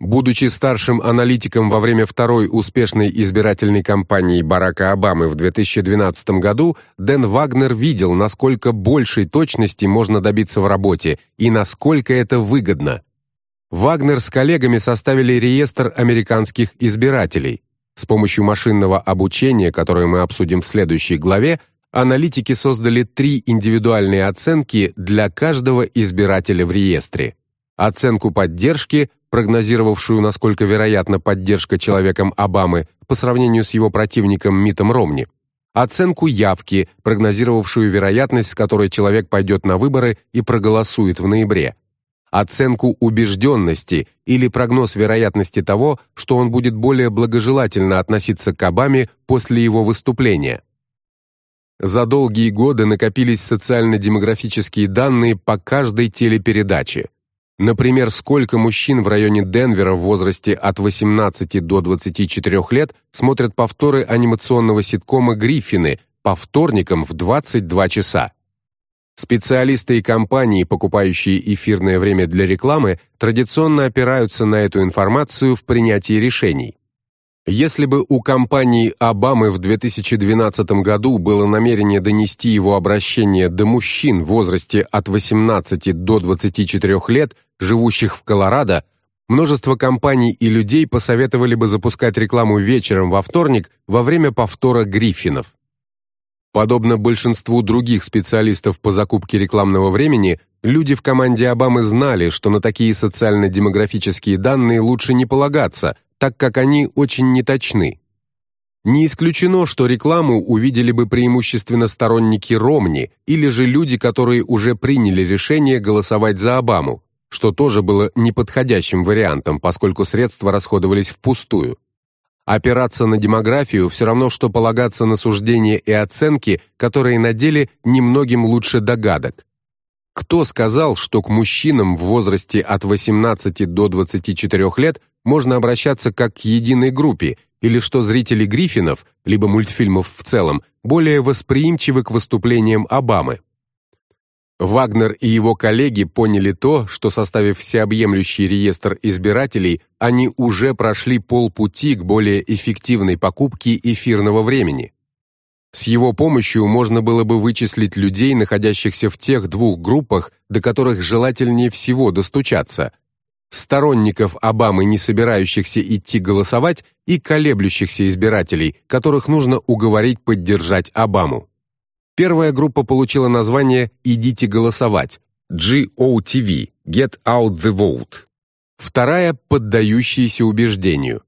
Будучи старшим аналитиком во время второй успешной избирательной кампании Барака Обамы в 2012 году, Дэн Вагнер видел, насколько большей точности можно добиться в работе и насколько это выгодно. Вагнер с коллегами составили реестр американских избирателей. С помощью машинного обучения, которое мы обсудим в следующей главе, аналитики создали три индивидуальные оценки для каждого избирателя в реестре. Оценку поддержки, прогнозировавшую, насколько вероятна поддержка человеком Обамы по сравнению с его противником Митом Ромни. Оценку явки, прогнозировавшую вероятность, с которой человек пойдет на выборы и проголосует в ноябре. Оценку убежденности или прогноз вероятности того, что он будет более благожелательно относиться к Обаме после его выступления. За долгие годы накопились социально-демографические данные по каждой телепередаче. Например, сколько мужчин в районе Денвера в возрасте от 18 до 24 лет смотрят повторы анимационного ситкома «Гриффины» по вторникам в 22 часа. Специалисты и компании, покупающие эфирное время для рекламы, традиционно опираются на эту информацию в принятии решений. Если бы у компании Обамы в 2012 году было намерение донести его обращение до мужчин в возрасте от 18 до 24 лет, живущих в Колорадо, множество компаний и людей посоветовали бы запускать рекламу вечером во вторник во время повтора Гриффинов. Подобно большинству других специалистов по закупке рекламного времени, люди в команде Обамы знали, что на такие социально-демографические данные лучше не полагаться, так как они очень неточны. Не исключено, что рекламу увидели бы преимущественно сторонники Ромни или же люди, которые уже приняли решение голосовать за Обаму, что тоже было неподходящим вариантом, поскольку средства расходовались впустую. Опираться на демографию все равно что полагаться на суждения и оценки, которые на деле немногим лучше догадок. Кто сказал, что к мужчинам в возрасте от 18 до 24 лет можно обращаться как к единой группе, или что зрители Гриффинов, либо мультфильмов в целом, более восприимчивы к выступлениям Обамы? Вагнер и его коллеги поняли то, что составив всеобъемлющий реестр избирателей, они уже прошли полпути к более эффективной покупке эфирного времени. С его помощью можно было бы вычислить людей, находящихся в тех двух группах, до которых желательнее всего достучаться – сторонников Обамы, не собирающихся идти голосовать, и колеблющихся избирателей, которых нужно уговорить поддержать Обаму. Первая группа получила название «Идите голосовать» – GOTV – Get Out the Vote. Вторая – поддающиеся убеждению.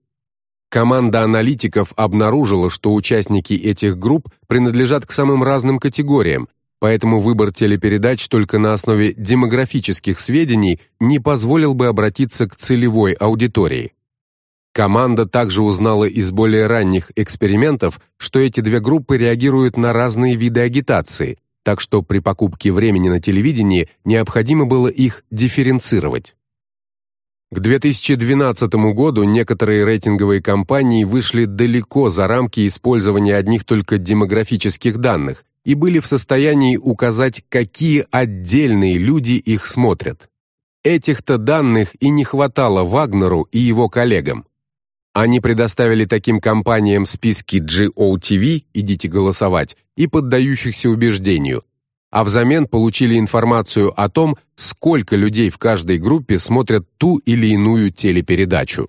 Команда аналитиков обнаружила, что участники этих групп принадлежат к самым разным категориям, поэтому выбор телепередач только на основе демографических сведений не позволил бы обратиться к целевой аудитории. Команда также узнала из более ранних экспериментов, что эти две группы реагируют на разные виды агитации, так что при покупке времени на телевидении необходимо было их дифференцировать. К 2012 году некоторые рейтинговые компании вышли далеко за рамки использования одних только демографических данных и были в состоянии указать, какие отдельные люди их смотрят. Этих-то данных и не хватало Вагнеру и его коллегам. Они предоставили таким компаниям списки GOTV «Идите голосовать» и поддающихся убеждению, а взамен получили информацию о том, сколько людей в каждой группе смотрят ту или иную телепередачу.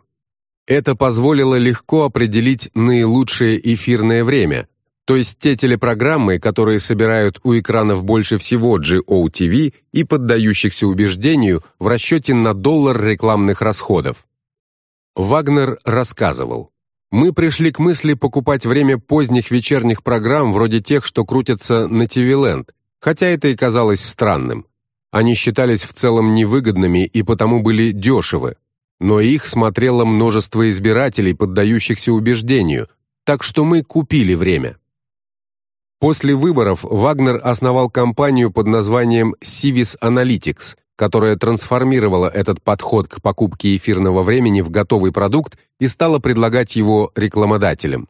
Это позволило легко определить наилучшее эфирное время, то есть те телепрограммы, которые собирают у экранов больше всего GOTV и поддающихся убеждению в расчете на доллар рекламных расходов. Вагнер рассказывал, «Мы пришли к мысли покупать время поздних вечерних программ вроде тех, что крутятся на ТВ-ленд, хотя это и казалось странным. Они считались в целом невыгодными и потому были дешевы. Но их смотрело множество избирателей, поддающихся убеждению, так что мы купили время». После выборов Вагнер основал компанию под названием Civis Analytics, которая трансформировала этот подход к покупке эфирного времени в готовый продукт и стала предлагать его рекламодателям.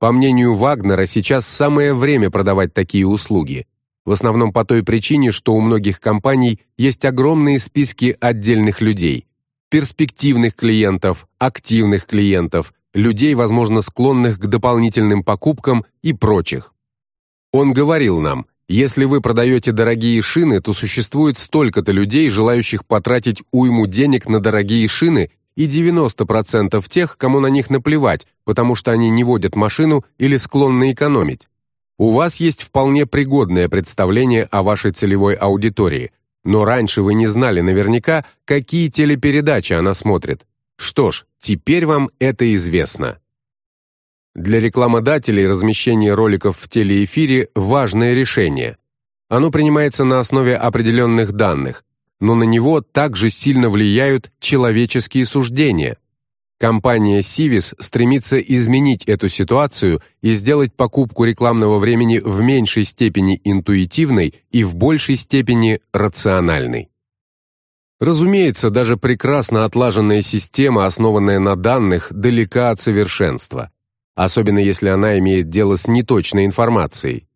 По мнению Вагнера, сейчас самое время продавать такие услуги. В основном по той причине, что у многих компаний есть огромные списки отдельных людей, перспективных клиентов, активных клиентов, людей, возможно, склонных к дополнительным покупкам и прочих. Он говорил нам, если вы продаете дорогие шины, то существует столько-то людей, желающих потратить уйму денег на дорогие шины, и 90% тех, кому на них наплевать, потому что они не водят машину или склонны экономить. У вас есть вполне пригодное представление о вашей целевой аудитории, но раньше вы не знали наверняка, какие телепередачи она смотрит. Что ж, теперь вам это известно. Для рекламодателей размещение роликов в телеэфире – важное решение. Оно принимается на основе определенных данных, но на него также сильно влияют человеческие суждения. Компания Civis стремится изменить эту ситуацию и сделать покупку рекламного времени в меньшей степени интуитивной и в большей степени рациональной. Разумеется, даже прекрасно отлаженная система, основанная на данных, далека от совершенства особенно если она имеет дело с неточной информацией.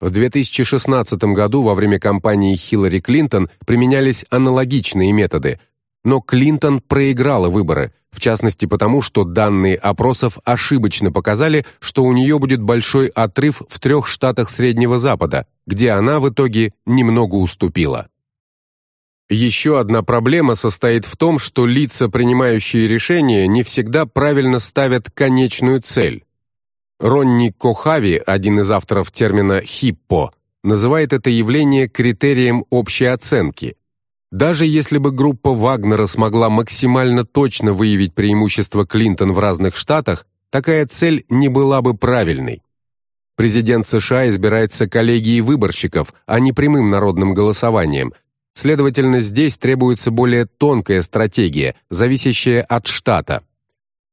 В 2016 году во время кампании Хиллари Клинтон применялись аналогичные методы, но Клинтон проиграла выборы, в частности потому, что данные опросов ошибочно показали, что у нее будет большой отрыв в трех штатах Среднего Запада, где она в итоге немного уступила. Еще одна проблема состоит в том, что лица, принимающие решения, не всегда правильно ставят конечную цель. Ронни Кохави, один из авторов термина «хиппо», называет это явление критерием общей оценки. Даже если бы группа Вагнера смогла максимально точно выявить преимущество Клинтон в разных штатах, такая цель не была бы правильной. Президент США избирается коллегией выборщиков, а не прямым народным голосованием, Следовательно, здесь требуется более тонкая стратегия, зависящая от штата.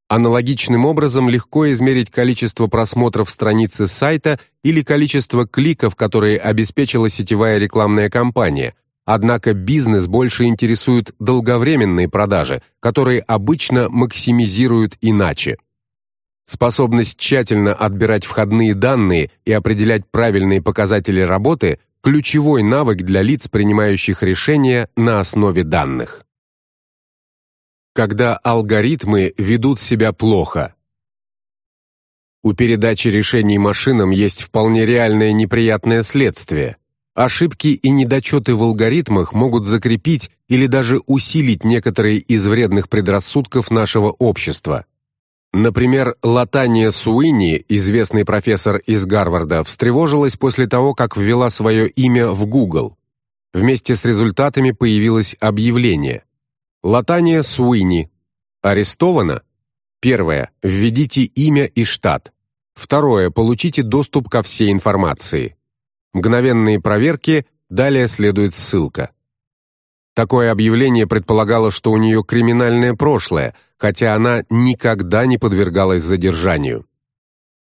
Аналогичным образом легко измерить количество просмотров страницы сайта или количество кликов, которые обеспечила сетевая рекламная кампания. Однако бизнес больше интересует долговременные продажи, которые обычно максимизируют иначе. Способность тщательно отбирать входные данные и определять правильные показатели работы ключевой навык для лиц, принимающих решения на основе данных. Когда алгоритмы ведут себя плохо. У передачи решений машинам есть вполне реальное неприятное следствие. Ошибки и недочеты в алгоритмах могут закрепить или даже усилить некоторые из вредных предрассудков нашего общества. Например, Латания Суини, известный профессор из Гарварда, встревожилась после того, как ввела свое имя в Google. Вместе с результатами появилось объявление. Латания Суини. Арестована? Первое. Введите имя и штат. Второе. Получите доступ ко всей информации. Мгновенные проверки, далее следует ссылка. Такое объявление предполагало, что у нее криминальное прошлое, хотя она никогда не подвергалась задержанию.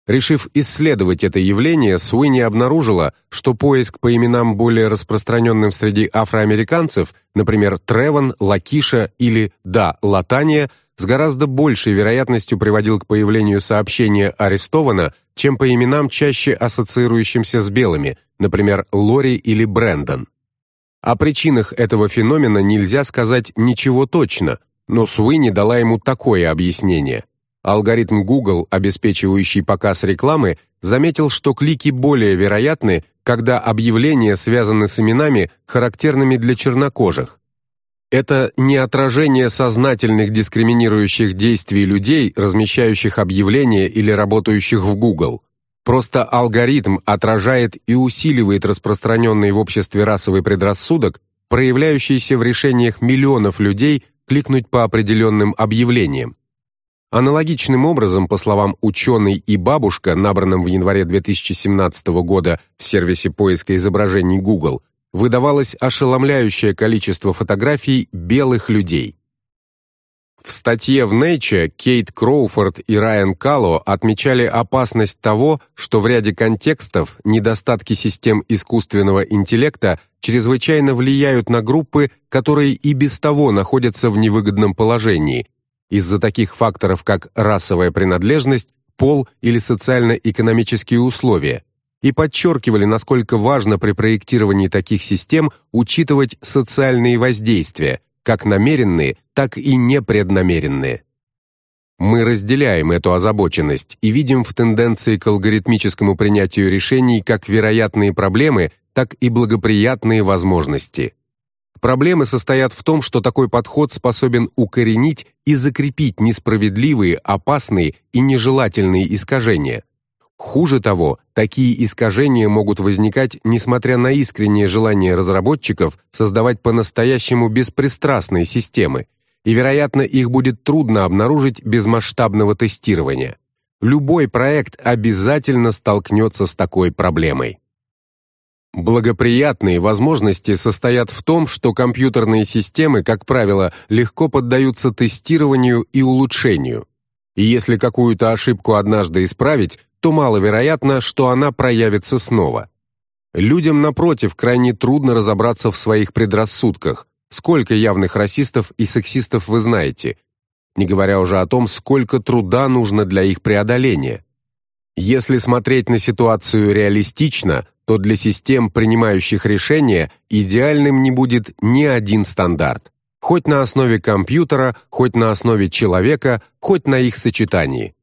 Решив исследовать это явление, Суини обнаружила, что поиск по именам более распространенным среди афроамериканцев, например, Тревон, Лакиша или Да, Латания, с гораздо большей вероятностью приводил к появлению сообщения арестовано, чем по именам, чаще ассоциирующимся с белыми, например, Лори или Брэндон. О причинах этого феномена нельзя сказать ничего точно, но Суини дала ему такое объяснение. Алгоритм Google, обеспечивающий показ рекламы, заметил, что клики более вероятны, когда объявления связаны с именами, характерными для чернокожих. Это не отражение сознательных дискриминирующих действий людей, размещающих объявления или работающих в Google. Просто алгоритм отражает и усиливает распространенный в обществе расовый предрассудок, проявляющийся в решениях миллионов людей кликнуть по определенным объявлениям. Аналогичным образом, по словам ученой и бабушка, набранным в январе 2017 года в сервисе поиска изображений Google, выдавалось ошеломляющее количество фотографий белых людей. В статье в Nature Кейт Кроуфорд и Райан Калло отмечали опасность того, что в ряде контекстов недостатки систем искусственного интеллекта чрезвычайно влияют на группы, которые и без того находятся в невыгодном положении, из-за таких факторов, как расовая принадлежность, пол или социально-экономические условия, и подчеркивали, насколько важно при проектировании таких систем учитывать социальные воздействия – как намеренные, так и непреднамеренные. Мы разделяем эту озабоченность и видим в тенденции к алгоритмическому принятию решений как вероятные проблемы, так и благоприятные возможности. Проблемы состоят в том, что такой подход способен укоренить и закрепить несправедливые, опасные и нежелательные искажения – Хуже того, такие искажения могут возникать, несмотря на искреннее желание разработчиков создавать по-настоящему беспристрастные системы, и, вероятно, их будет трудно обнаружить без масштабного тестирования. Любой проект обязательно столкнется с такой проблемой. Благоприятные возможности состоят в том, что компьютерные системы, как правило, легко поддаются тестированию и улучшению. И если какую-то ошибку однажды исправить, то маловероятно, что она проявится снова. Людям, напротив, крайне трудно разобраться в своих предрассудках. Сколько явных расистов и сексистов вы знаете, не говоря уже о том, сколько труда нужно для их преодоления. Если смотреть на ситуацию реалистично, то для систем, принимающих решения, идеальным не будет ни один стандарт. Хоть на основе компьютера, хоть на основе человека, хоть на их сочетании.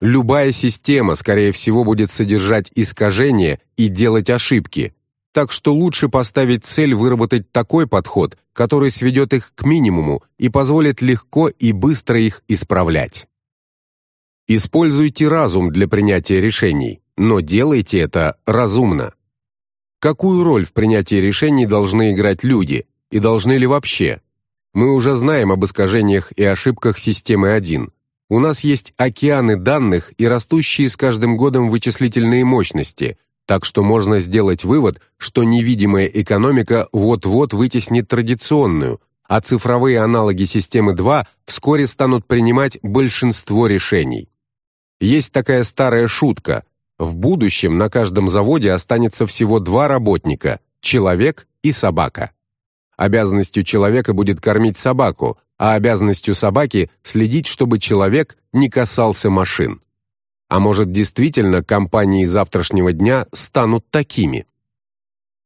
Любая система, скорее всего, будет содержать искажения и делать ошибки, так что лучше поставить цель выработать такой подход, который сведет их к минимуму и позволит легко и быстро их исправлять. Используйте разум для принятия решений, но делайте это разумно. Какую роль в принятии решений должны играть люди, и должны ли вообще? Мы уже знаем об искажениях и ошибках системы 1. У нас есть океаны данных и растущие с каждым годом вычислительные мощности, так что можно сделать вывод, что невидимая экономика вот-вот вытеснит традиционную, а цифровые аналоги системы 2 вскоре станут принимать большинство решений. Есть такая старая шутка – в будущем на каждом заводе останется всего два работника – человек и собака. Обязанностью человека будет кормить собаку, а обязанностью собаки – следить, чтобы человек не касался машин. А может, действительно, компании завтрашнего дня станут такими?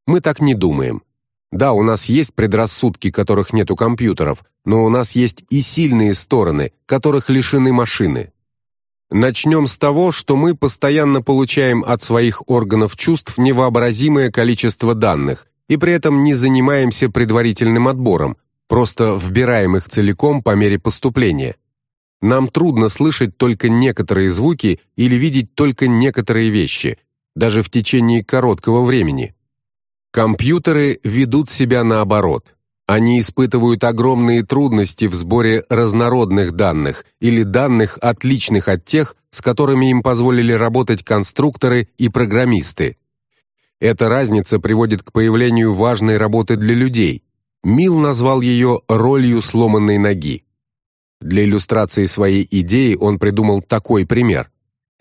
Мы так не думаем. Да, у нас есть предрассудки, которых нет у компьютеров, но у нас есть и сильные стороны, которых лишены машины. Начнем с того, что мы постоянно получаем от своих органов чувств невообразимое количество данных и при этом не занимаемся предварительным отбором, просто вбираем их целиком по мере поступления. Нам трудно слышать только некоторые звуки или видеть только некоторые вещи, даже в течение короткого времени. Компьютеры ведут себя наоборот. Они испытывают огромные трудности в сборе разнородных данных или данных, отличных от тех, с которыми им позволили работать конструкторы и программисты. Эта разница приводит к появлению важной работы для людей. Мил назвал ее «ролью сломанной ноги». Для иллюстрации своей идеи он придумал такой пример.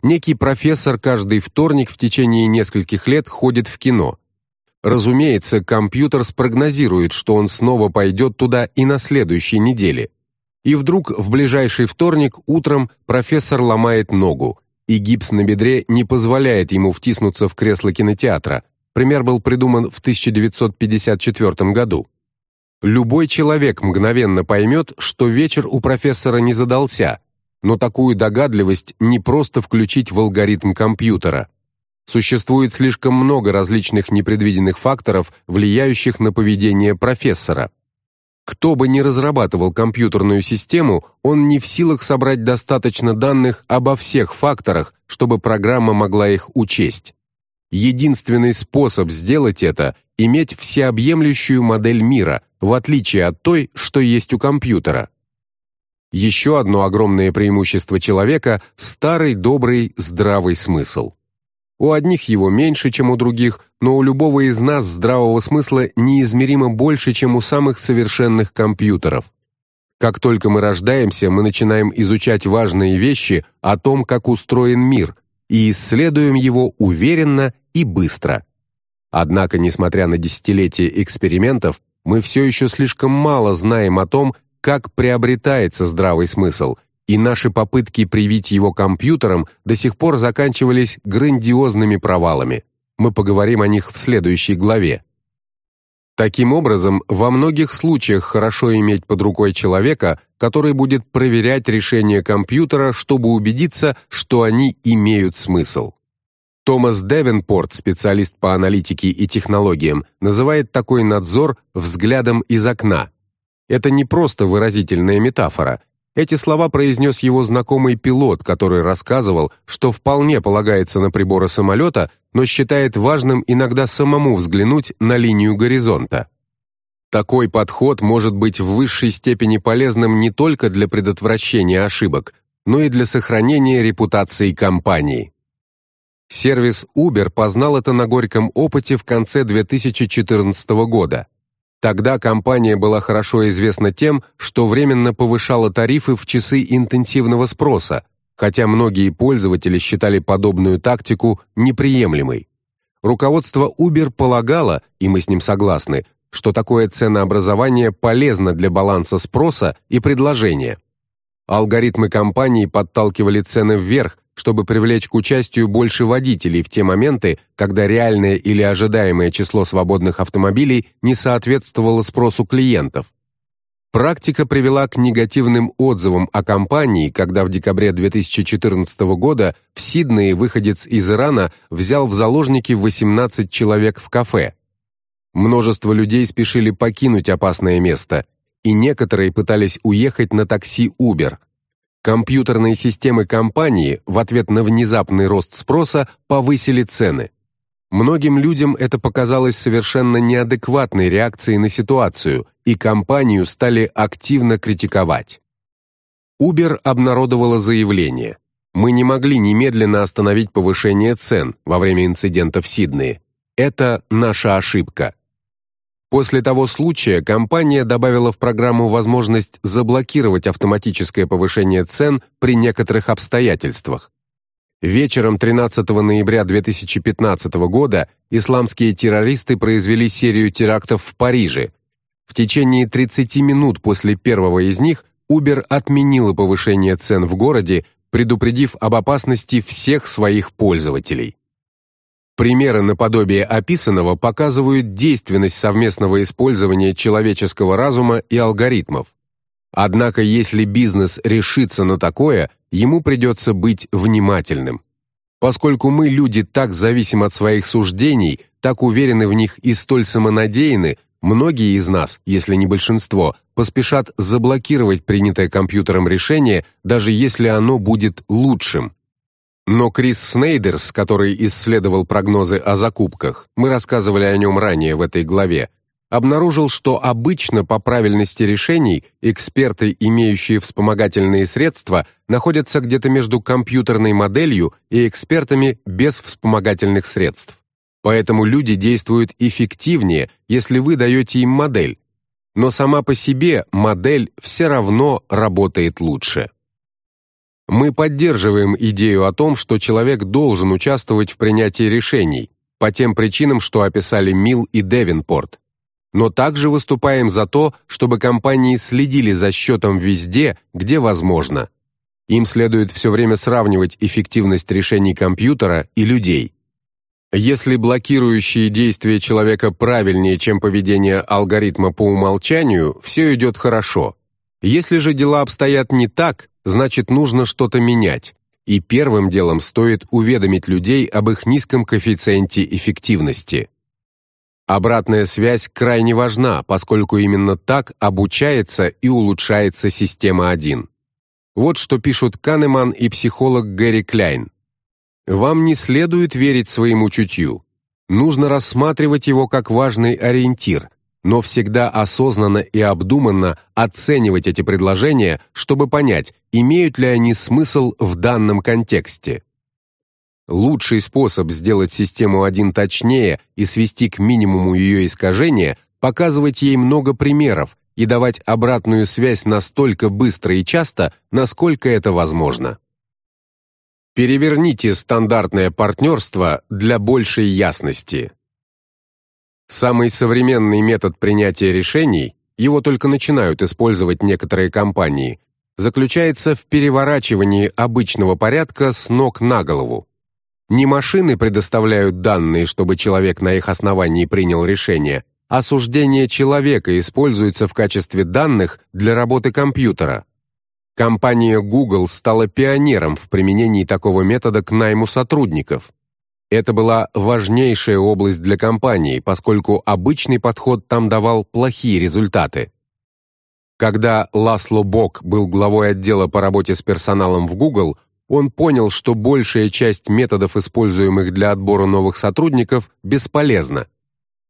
Некий профессор каждый вторник в течение нескольких лет ходит в кино – Разумеется, компьютер спрогнозирует, что он снова пойдет туда и на следующей неделе. И вдруг в ближайший вторник утром профессор ломает ногу, и гипс на бедре не позволяет ему втиснуться в кресло кинотеатра. Пример был придуман в 1954 году. Любой человек мгновенно поймет, что вечер у профессора не задался, но такую догадливость не просто включить в алгоритм компьютера – Существует слишком много различных непредвиденных факторов, влияющих на поведение профессора. Кто бы ни разрабатывал компьютерную систему, он не в силах собрать достаточно данных обо всех факторах, чтобы программа могла их учесть. Единственный способ сделать это – иметь всеобъемлющую модель мира, в отличие от той, что есть у компьютера. Еще одно огромное преимущество человека – старый добрый здравый смысл. У одних его меньше, чем у других, но у любого из нас здравого смысла неизмеримо больше, чем у самых совершенных компьютеров. Как только мы рождаемся, мы начинаем изучать важные вещи о том, как устроен мир, и исследуем его уверенно и быстро. Однако, несмотря на десятилетия экспериментов, мы все еще слишком мало знаем о том, как приобретается здравый смысл – и наши попытки привить его компьютерам до сих пор заканчивались грандиозными провалами. Мы поговорим о них в следующей главе. Таким образом, во многих случаях хорошо иметь под рукой человека, который будет проверять решения компьютера, чтобы убедиться, что они имеют смысл. Томас Девенпорт, специалист по аналитике и технологиям, называет такой надзор взглядом из окна. Это не просто выразительная метафора, эти слова произнес его знакомый пилот, который рассказывал, что вполне полагается на приборы самолета, но считает важным иногда самому взглянуть на линию горизонта. Такой подход может быть в высшей степени полезным не только для предотвращения ошибок, но и для сохранения репутации компании. Сервис Uber познал это на горьком опыте в конце 2014 года. Тогда компания была хорошо известна тем, что временно повышала тарифы в часы интенсивного спроса, хотя многие пользователи считали подобную тактику неприемлемой. Руководство Uber полагало, и мы с ним согласны, что такое ценообразование полезно для баланса спроса и предложения. Алгоритмы компании подталкивали цены вверх, чтобы привлечь к участию больше водителей в те моменты, когда реальное или ожидаемое число свободных автомобилей не соответствовало спросу клиентов. Практика привела к негативным отзывам о компании, когда в декабре 2014 года в Сиднее выходец из Ирана взял в заложники 18 человек в кафе. Множество людей спешили покинуть опасное место, и некоторые пытались уехать на такси Uber. Компьютерные системы компании в ответ на внезапный рост спроса повысили цены. Многим людям это показалось совершенно неадекватной реакцией на ситуацию, и компанию стали активно критиковать. Uber обнародовала заявление. Мы не могли немедленно остановить повышение цен во время инцидента в Сиднее. Это наша ошибка. После того случая компания добавила в программу возможность заблокировать автоматическое повышение цен при некоторых обстоятельствах. Вечером 13 ноября 2015 года исламские террористы произвели серию терактов в Париже. В течение 30 минут после первого из них Uber отменила повышение цен в городе, предупредив об опасности всех своих пользователей. Примеры наподобие описанного показывают действенность совместного использования человеческого разума и алгоритмов. Однако, если бизнес решится на такое, ему придется быть внимательным. Поскольку мы, люди, так зависим от своих суждений, так уверены в них и столь самонадеяны, многие из нас, если не большинство, поспешат заблокировать принятое компьютером решение, даже если оно будет лучшим. Но Крис Снейдерс, который исследовал прогнозы о закупках, мы рассказывали о нем ранее в этой главе, обнаружил, что обычно по правильности решений эксперты, имеющие вспомогательные средства, находятся где-то между компьютерной моделью и экспертами без вспомогательных средств. Поэтому люди действуют эффективнее, если вы даете им модель. Но сама по себе модель все равно работает лучше. Мы поддерживаем идею о том, что человек должен участвовать в принятии решений, по тем причинам, что описали Милл и Девинпорт но также выступаем за то, чтобы компании следили за счетом везде, где возможно. Им следует все время сравнивать эффективность решений компьютера и людей. Если блокирующие действия человека правильнее, чем поведение алгоритма по умолчанию, все идет хорошо. Если же дела обстоят не так, значит нужно что-то менять. И первым делом стоит уведомить людей об их низком коэффициенте эффективности. Обратная связь крайне важна, поскольку именно так обучается и улучшается система 1. Вот что пишут Канеман и психолог Гэри Кляйн. Вам не следует верить своему чутью. Нужно рассматривать его как важный ориентир, но всегда осознанно и обдуманно оценивать эти предложения, чтобы понять, имеют ли они смысл в данном контексте. Лучший способ сделать систему 1 точнее и свести к минимуму ее искажения – показывать ей много примеров и давать обратную связь настолько быстро и часто, насколько это возможно. Переверните стандартное партнерство для большей ясности. Самый современный метод принятия решений, его только начинают использовать некоторые компании, заключается в переворачивании обычного порядка с ног на голову. Не машины предоставляют данные, чтобы человек на их основании принял решение, а суждение человека используется в качестве данных для работы компьютера. Компания Google стала пионером в применении такого метода к найму сотрудников. Это была важнейшая область для компании, поскольку обычный подход там давал плохие результаты. Когда Ласло Бок был главой отдела по работе с персоналом в Google, он понял, что большая часть методов, используемых для отбора новых сотрудников, бесполезна.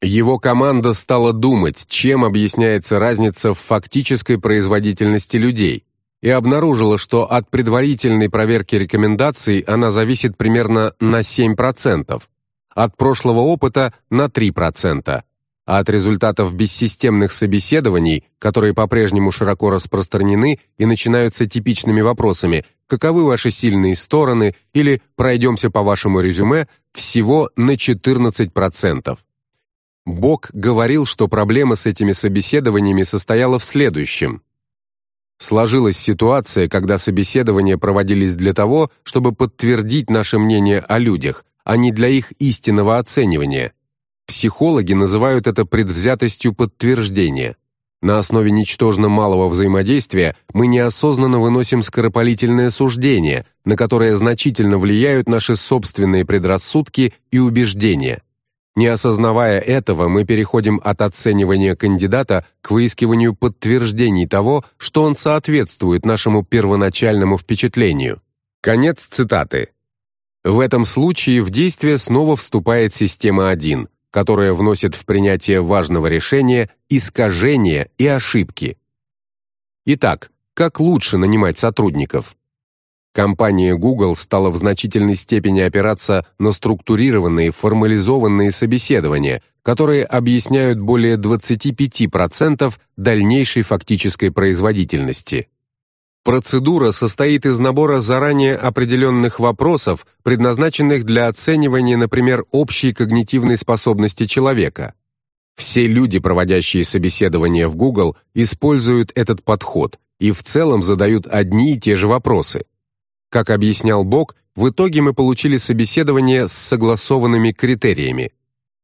Его команда стала думать, чем объясняется разница в фактической производительности людей, и обнаружила, что от предварительной проверки рекомендаций она зависит примерно на 7%, от прошлого опыта на 3%, а от результатов бессистемных собеседований, которые по-прежнему широко распространены и начинаются типичными вопросами «Каковы ваши сильные стороны?» или «Пройдемся по вашему резюме» всего на 14%. Бок говорил, что проблема с этими собеседованиями состояла в следующем. Сложилась ситуация, когда собеседования проводились для того, чтобы подтвердить наше мнение о людях, а не для их истинного оценивания – Психологи называют это предвзятостью подтверждения. На основе ничтожно малого взаимодействия мы неосознанно выносим скоропалительное суждение, на которое значительно влияют наши собственные предрассудки и убеждения. Не осознавая этого, мы переходим от оценивания кандидата к выискиванию подтверждений того, что он соответствует нашему первоначальному впечатлению. Конец цитаты. В этом случае в действие снова вступает система 1, которая вносит в принятие важного решения искажения и ошибки. Итак, как лучше нанимать сотрудников? Компания Google стала в значительной степени опираться на структурированные, формализованные собеседования, которые объясняют более 25% дальнейшей фактической производительности. Процедура состоит из набора заранее определенных вопросов, предназначенных для оценивания, например, общей когнитивной способности человека. Все люди, проводящие собеседования в Google, используют этот подход и в целом задают одни и те же вопросы. Как объяснял Бог, в итоге мы получили собеседование с согласованными критериями.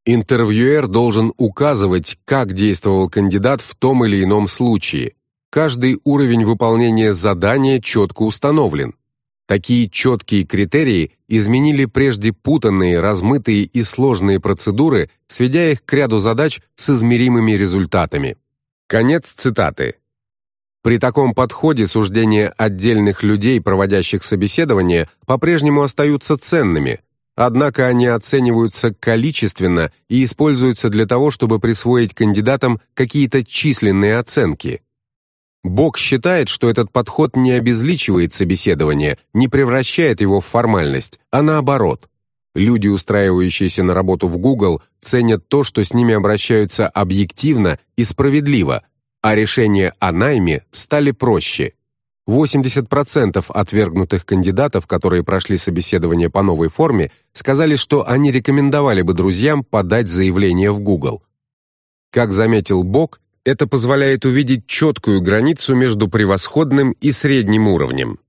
Интервьюер должен указывать, как действовал кандидат в том или ином случае, каждый уровень выполнения задания четко установлен. Такие четкие критерии изменили прежде путанные, размытые и сложные процедуры, сведя их к ряду задач с измеримыми результатами. Конец цитаты. При таком подходе суждения отдельных людей, проводящих собеседование, по-прежнему остаются ценными, однако они оцениваются количественно и используются для того, чтобы присвоить кандидатам какие-то численные оценки. Бог считает, что этот подход не обезличивает собеседование, не превращает его в формальность, а наоборот. Люди, устраивающиеся на работу в Google, ценят то, что с ними обращаются объективно и справедливо, а решения о найме стали проще. 80% отвергнутых кандидатов, которые прошли собеседование по новой форме, сказали, что они рекомендовали бы друзьям подать заявление в Google. Как заметил Бог, это позволяет увидеть четкую границу между превосходным и средним уровнем.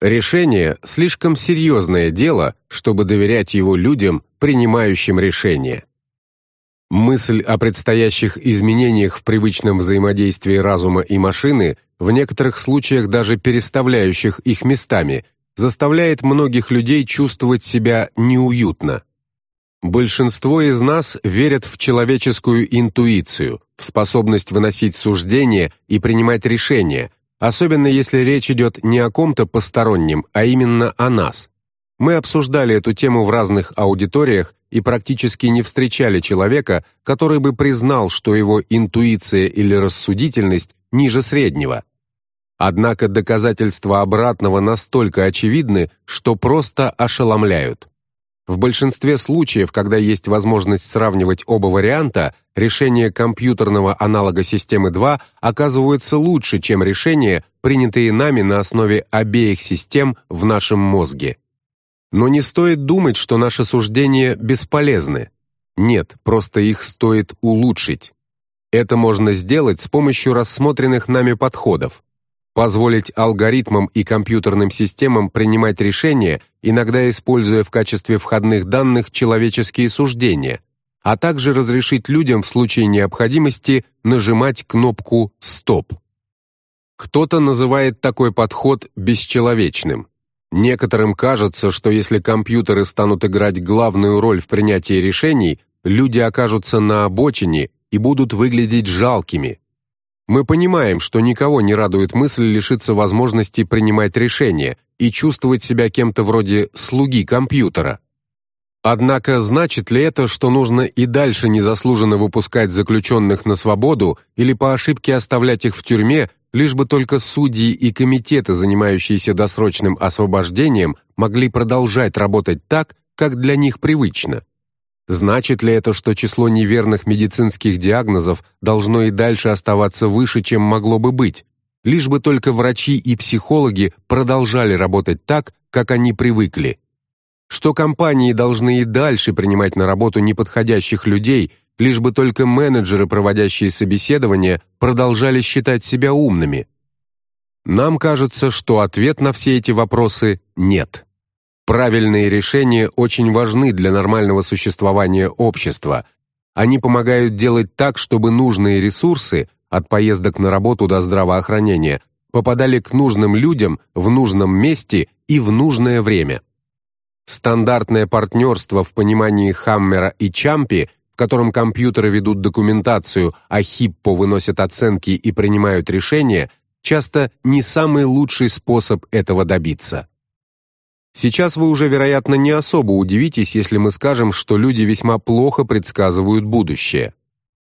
Решение – слишком серьезное дело, чтобы доверять его людям, принимающим решения. Мысль о предстоящих изменениях в привычном взаимодействии разума и машины, в некоторых случаях даже переставляющих их местами, заставляет многих людей чувствовать себя неуютно. Большинство из нас верят в человеческую интуицию, в способность выносить суждения и принимать решения, особенно если речь идет не о ком-то постороннем, а именно о нас. Мы обсуждали эту тему в разных аудиториях и практически не встречали человека, который бы признал, что его интуиция или рассудительность ниже среднего. Однако доказательства обратного настолько очевидны, что просто ошеломляют. В большинстве случаев, когда есть возможность сравнивать оба варианта, решения компьютерного аналога системы 2 оказываются лучше, чем решения, принятые нами на основе обеих систем в нашем мозге. Но не стоит думать, что наши суждения бесполезны. Нет, просто их стоит улучшить. Это можно сделать с помощью рассмотренных нами подходов позволить алгоритмам и компьютерным системам принимать решения, иногда используя в качестве входных данных человеческие суждения, а также разрешить людям в случае необходимости нажимать кнопку «Стоп». Кто-то называет такой подход бесчеловечным. Некоторым кажется, что если компьютеры станут играть главную роль в принятии решений, люди окажутся на обочине и будут выглядеть жалкими – мы понимаем, что никого не радует мысль лишиться возможности принимать решения и чувствовать себя кем-то вроде слуги компьютера. Однако значит ли это, что нужно и дальше незаслуженно выпускать заключенных на свободу или по ошибке оставлять их в тюрьме, лишь бы только судьи и комитеты, занимающиеся досрочным освобождением, могли продолжать работать так, как для них привычно? Значит ли это, что число неверных медицинских диагнозов должно и дальше оставаться выше, чем могло бы быть, лишь бы только врачи и психологи продолжали работать так, как они привыкли? Что компании должны и дальше принимать на работу неподходящих людей, лишь бы только менеджеры, проводящие собеседования, продолжали считать себя умными? Нам кажется, что ответ на все эти вопросы нет. Правильные решения очень важны для нормального существования общества. Они помогают делать так, чтобы нужные ресурсы, от поездок на работу до здравоохранения, попадали к нужным людям в нужном месте и в нужное время. Стандартное партнерство в понимании Хаммера и Чампи, в котором компьютеры ведут документацию, а Хиппо выносят оценки и принимают решения, часто не самый лучший способ этого добиться. Сейчас вы уже, вероятно, не особо удивитесь, если мы скажем, что люди весьма плохо предсказывают будущее.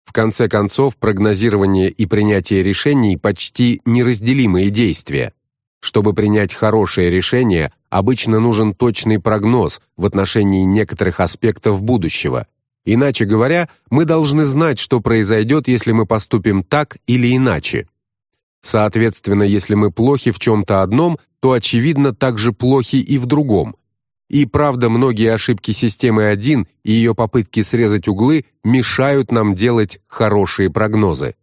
В конце концов, прогнозирование и принятие решений почти неразделимые действия. Чтобы принять хорошее решение, обычно нужен точный прогноз в отношении некоторых аспектов будущего. Иначе говоря, мы должны знать, что произойдет, если мы поступим так или иначе. Соответственно, если мы плохи в чем-то одном, то, очевидно, также плохи и в другом. И правда, многие ошибки системы 1 и ее попытки срезать углы мешают нам делать хорошие прогнозы.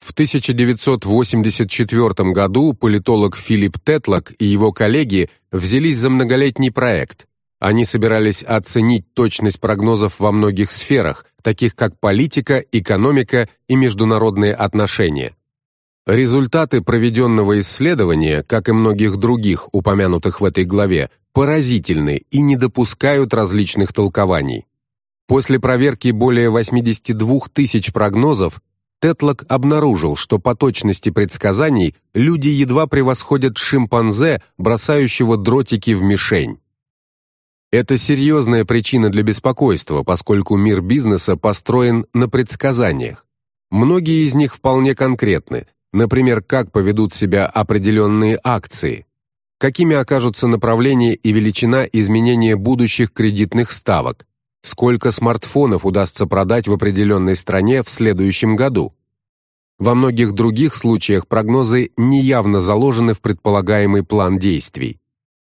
В 1984 году политолог Филипп Тетлок и его коллеги взялись за многолетний проект. Они собирались оценить точность прогнозов во многих сферах, таких как политика, экономика и международные отношения. Результаты проведенного исследования, как и многих других, упомянутых в этой главе, поразительны и не допускают различных толкований. После проверки более 82 тысяч прогнозов Тетлок обнаружил, что по точности предсказаний люди едва превосходят шимпанзе, бросающего дротики в мишень. Это серьезная причина для беспокойства, поскольку мир бизнеса построен на предсказаниях. Многие из них вполне конкретны, например, как поведут себя определенные акции, какими окажутся направление и величина изменения будущих кредитных ставок, сколько смартфонов удастся продать в определенной стране в следующем году. Во многих других случаях прогнозы неявно заложены в предполагаемый план действий.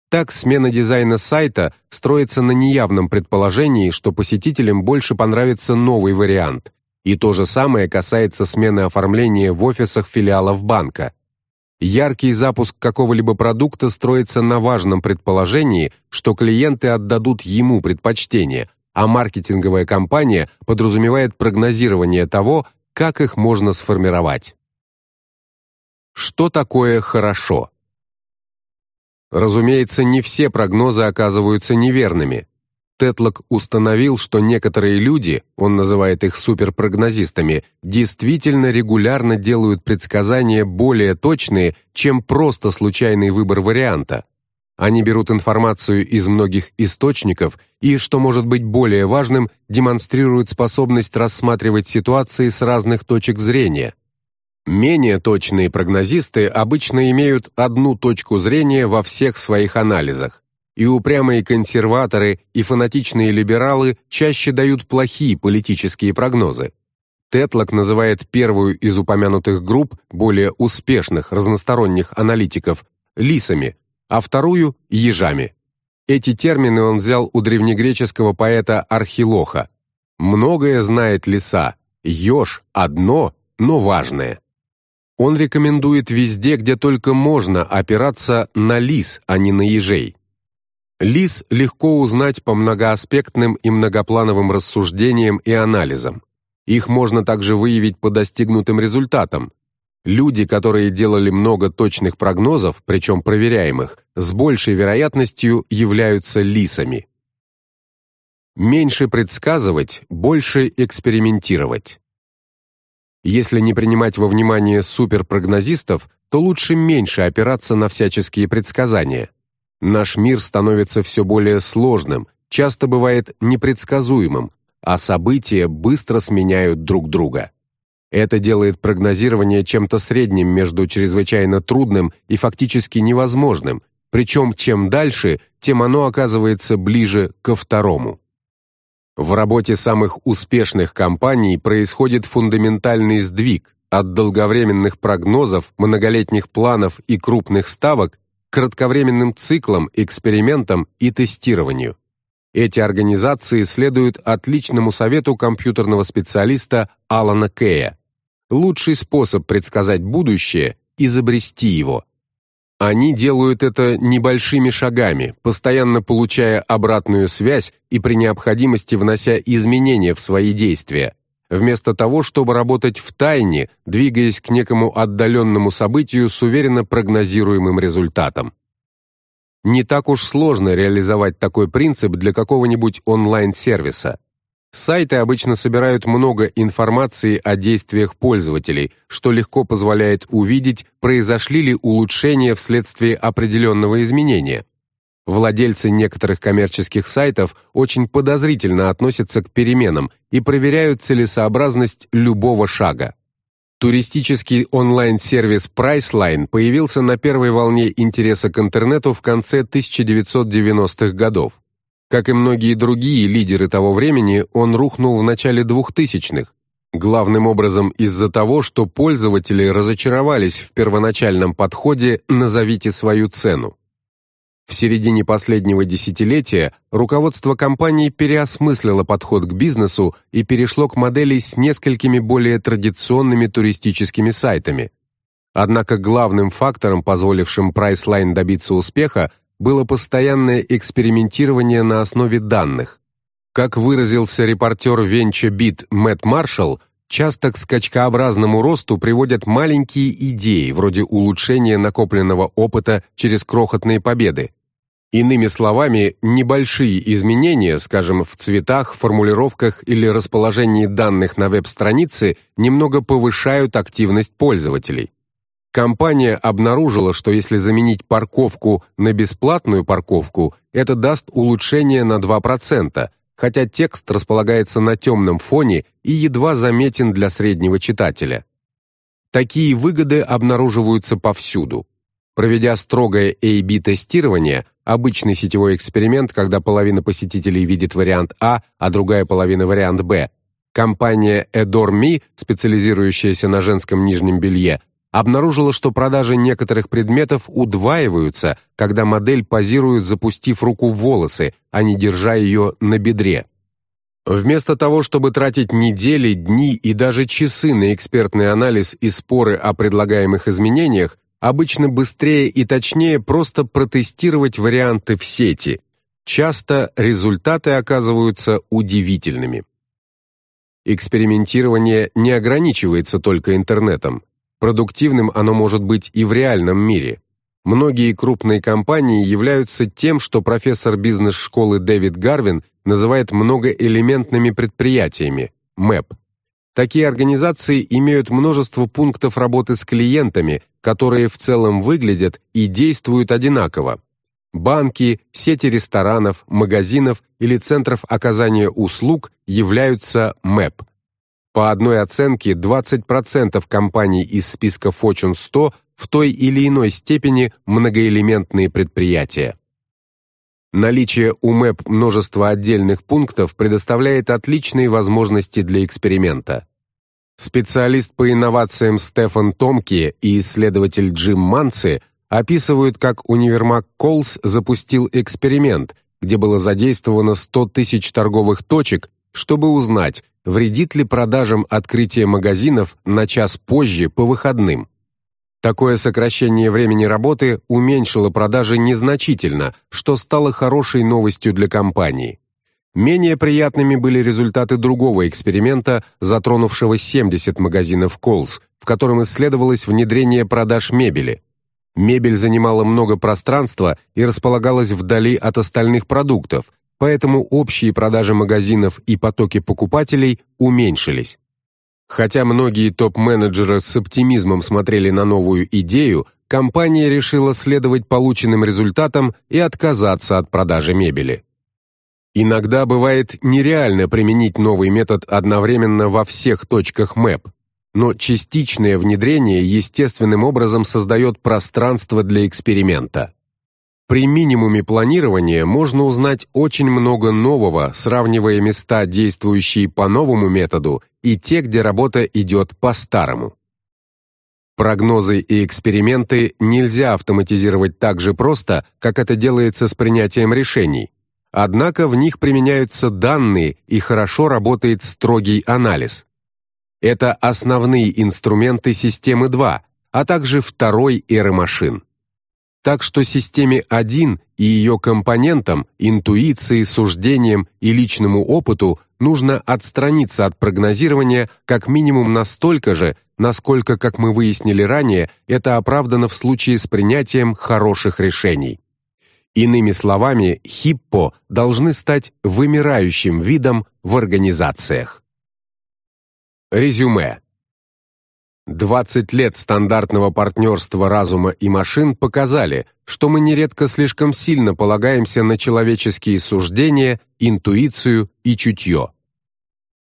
Так, смена дизайна сайта строится на неявном предположении, что посетителям больше понравится новый вариант. И то же самое касается смены оформления в офисах филиалов банка. Яркий запуск какого-либо продукта строится на важном предположении, что клиенты отдадут ему предпочтение, а маркетинговая кампания подразумевает прогнозирование того, как их можно сформировать. Что такое хорошо? Разумеется, не все прогнозы оказываются неверными. Тетлок установил, что некоторые люди, он называет их суперпрогнозистами, действительно регулярно делают предсказания более точные, чем просто случайный выбор варианта. Они берут информацию из многих источников и, что может быть более важным, демонстрируют способность рассматривать ситуации с разных точек зрения. Менее точные прогнозисты обычно имеют одну точку зрения во всех своих анализах. И упрямые консерваторы и фанатичные либералы чаще дают плохие политические прогнозы. Тетлок называет первую из упомянутых групп более успешных разносторонних аналитиков лисами, а вторую – ежами. Эти термины он взял у древнегреческого поэта Архилоха. «Многое знает лиса, еж – одно, но важное». Он рекомендует везде, где только можно, опираться на лис, а не на ежей. Лис легко узнать по многоаспектным и многоплановым рассуждениям и анализам. Их можно также выявить по достигнутым результатам, Люди, которые делали много точных прогнозов, причем проверяемых, с большей вероятностью являются лисами. Меньше предсказывать, больше экспериментировать. Если не принимать во внимание суперпрогнозистов, то лучше меньше опираться на всяческие предсказания. Наш мир становится все более сложным, часто бывает непредсказуемым, а события быстро сменяют друг друга. Это делает прогнозирование чем-то средним между чрезвычайно трудным и фактически невозможным, причем чем дальше, тем оно оказывается ближе ко второму. В работе самых успешных компаний происходит фундаментальный сдвиг от долговременных прогнозов, многолетних планов и крупных ставок к кратковременным циклам, экспериментам и тестированию. Эти организации следуют отличному совету компьютерного специалиста Алана Кея лучший способ предсказать будущее – изобрести его. Они делают это небольшими шагами, постоянно получая обратную связь и при необходимости внося изменения в свои действия. вместо того, чтобы работать в тайне, двигаясь к некому отдаленному событию с уверенно прогнозируемым результатом. Не так уж сложно реализовать такой принцип для какого-нибудь онлайн-сервиса. Сайты обычно собирают много информации о действиях пользователей, что легко позволяет увидеть, произошли ли улучшения вследствие определенного изменения. Владельцы некоторых коммерческих сайтов очень подозрительно относятся к переменам и проверяют целесообразность любого шага. Туристический онлайн-сервис Priceline появился на первой волне интереса к интернету в конце 1990-х годов. Как и многие другие лидеры того времени, он рухнул в начале 2000-х, главным образом из-за того, что пользователи разочаровались в первоначальном подходе «назовите свою цену». В середине последнего десятилетия руководство компании переосмыслило подход к бизнесу и перешло к модели с несколькими более традиционными туристическими сайтами. Однако главным фактором, позволившим Priceline добиться успеха, было постоянное экспериментирование на основе данных. Как выразился репортер VentureBeat Мэтт Маршалл, часто к скачкообразному росту приводят маленькие идеи, вроде улучшения накопленного опыта через крохотные победы. Иными словами, небольшие изменения, скажем, в цветах, формулировках или расположении данных на веб-странице немного повышают активность пользователей. Компания обнаружила, что если заменить парковку на бесплатную парковку, это даст улучшение на 2%, хотя текст располагается на темном фоне и едва заметен для среднего читателя. Такие выгоды обнаруживаются повсюду. Проведя строгое A-B-тестирование, обычный сетевой эксперимент, когда половина посетителей видит вариант А, а другая половина вариант Б, компания Edor.me, специализирующаяся на женском нижнем белье, обнаружила, что продажи некоторых предметов удваиваются, когда модель позирует, запустив руку в волосы, а не держа ее на бедре. Вместо того, чтобы тратить недели, дни и даже часы на экспертный анализ и споры о предлагаемых изменениях, обычно быстрее и точнее просто протестировать варианты в сети. Часто результаты оказываются удивительными. Экспериментирование не ограничивается только интернетом. Продуктивным оно может быть и в реальном мире. Многие крупные компании являются тем, что профессор бизнес-школы Дэвид Гарвин называет многоэлементными предприятиями – МЭП. Такие организации имеют множество пунктов работы с клиентами, которые в целом выглядят и действуют одинаково. Банки, сети ресторанов, магазинов или центров оказания услуг являются МЭП. По одной оценке, 20% компаний из списка Fortune 100 в той или иной степени многоэлементные предприятия. Наличие у МЭП множества отдельных пунктов предоставляет отличные возможности для эксперимента. Специалист по инновациям Стефан Томки и исследователь Джим Манци описывают, как универмаг Колс запустил эксперимент, где было задействовано 100 тысяч торговых точек, чтобы узнать, вредит ли продажам открытие магазинов на час позже по выходным. Такое сокращение времени работы уменьшило продажи незначительно, что стало хорошей новостью для компании. Менее приятными были результаты другого эксперимента, затронувшего 70 магазинов Колс, в котором исследовалось внедрение продаж мебели. Мебель занимала много пространства и располагалась вдали от остальных продуктов, поэтому общие продажи магазинов и потоки покупателей уменьшились. Хотя многие топ-менеджеры с оптимизмом смотрели на новую идею, компания решила следовать полученным результатам и отказаться от продажи мебели. Иногда бывает нереально применить новый метод одновременно во всех точках МЭП, но частичное внедрение естественным образом создает пространство для эксперимента. При минимуме планирования можно узнать очень много нового, сравнивая места, действующие по новому методу, и те, где работа идет по-старому. Прогнозы и эксперименты нельзя автоматизировать так же просто, как это делается с принятием решений. Однако в них применяются данные и хорошо работает строгий анализ. Это основные инструменты системы 2, а также второй эры машин. Так что системе 1 и ее компонентам, интуиции, суждениям и личному опыту нужно отстраниться от прогнозирования как минимум настолько же, насколько, как мы выяснили ранее, это оправдано в случае с принятием хороших решений. Иными словами, хиппо должны стать вымирающим видом в организациях. Резюме. 20 лет стандартного партнерства разума и машин показали, что мы нередко слишком сильно полагаемся на человеческие суждения, интуицию и чутье.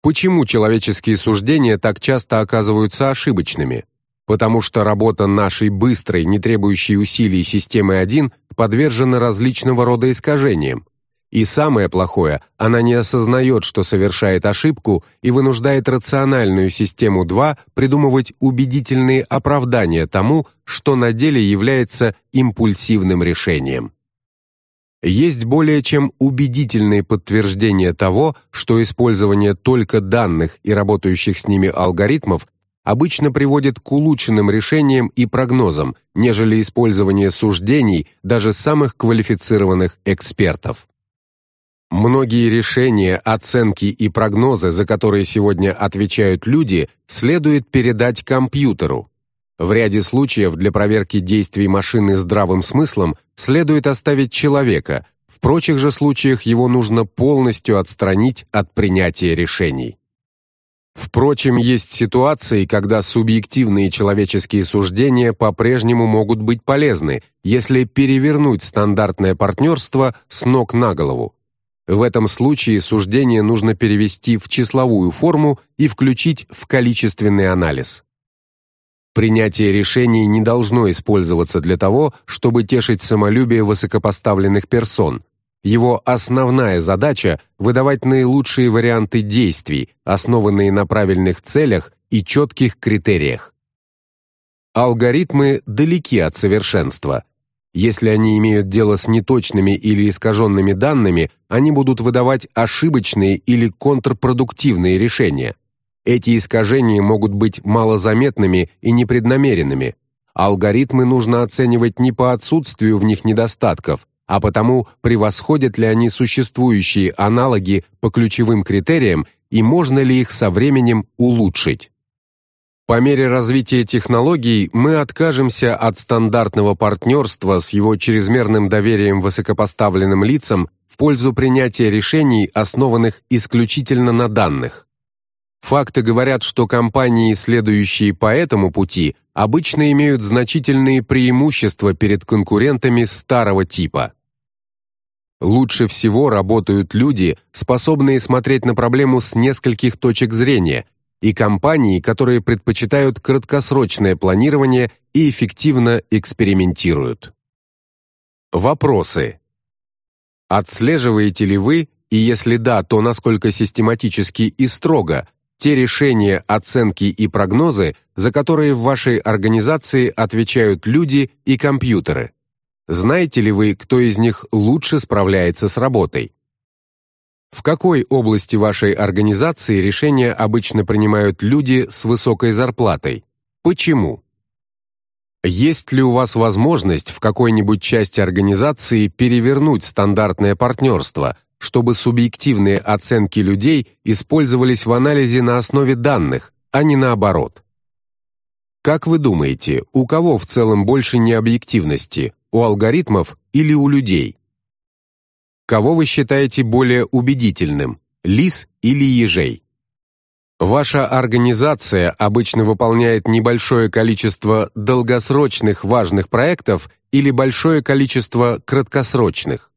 Почему человеческие суждения так часто оказываются ошибочными? Потому что работа нашей быстрой, не требующей усилий системы 1 подвержена различного рода искажениям, и самое плохое, она не осознает, что совершает ошибку и вынуждает рациональную систему 2 придумывать убедительные оправдания тому, что на деле является импульсивным решением. Есть более чем убедительные подтверждения того, что использование только данных и работающих с ними алгоритмов обычно приводит к улучшенным решениям и прогнозам, нежели использование суждений даже самых квалифицированных экспертов. Многие решения, оценки и прогнозы, за которые сегодня отвечают люди, следует передать компьютеру. В ряде случаев для проверки действий машины здравым смыслом следует оставить человека, в прочих же случаях его нужно полностью отстранить от принятия решений. Впрочем, есть ситуации, когда субъективные человеческие суждения по-прежнему могут быть полезны, если перевернуть стандартное партнерство с ног на голову. В этом случае суждение нужно перевести в числовую форму и включить в количественный анализ. Принятие решений не должно использоваться для того, чтобы тешить самолюбие высокопоставленных персон. Его основная задача – выдавать наилучшие варианты действий, основанные на правильных целях и четких критериях. Алгоритмы далеки от совершенства – если они имеют дело с неточными или искаженными данными, они будут выдавать ошибочные или контрпродуктивные решения. Эти искажения могут быть малозаметными и непреднамеренными. Алгоритмы нужно оценивать не по отсутствию в них недостатков, а потому, превосходят ли они существующие аналоги по ключевым критериям и можно ли их со временем улучшить. По мере развития технологий мы откажемся от стандартного партнерства с его чрезмерным доверием высокопоставленным лицам в пользу принятия решений, основанных исключительно на данных. Факты говорят, что компании, следующие по этому пути, обычно имеют значительные преимущества перед конкурентами старого типа. Лучше всего работают люди, способные смотреть на проблему с нескольких точек зрения, и компании, которые предпочитают краткосрочное планирование и эффективно экспериментируют. Вопросы. Отслеживаете ли вы, и если да, то насколько систематически и строго, те решения, оценки и прогнозы, за которые в вашей организации отвечают люди и компьютеры? Знаете ли вы, кто из них лучше справляется с работой? В какой области вашей организации решения обычно принимают люди с высокой зарплатой? Почему? Есть ли у вас возможность в какой-нибудь части организации перевернуть стандартное партнерство, чтобы субъективные оценки людей использовались в анализе на основе данных, а не наоборот? Как вы думаете, у кого в целом больше необъективности, у алгоритмов или у людей? Кого вы считаете более убедительным, лис или ежей? Ваша организация обычно выполняет небольшое количество долгосрочных важных проектов или большое количество краткосрочных.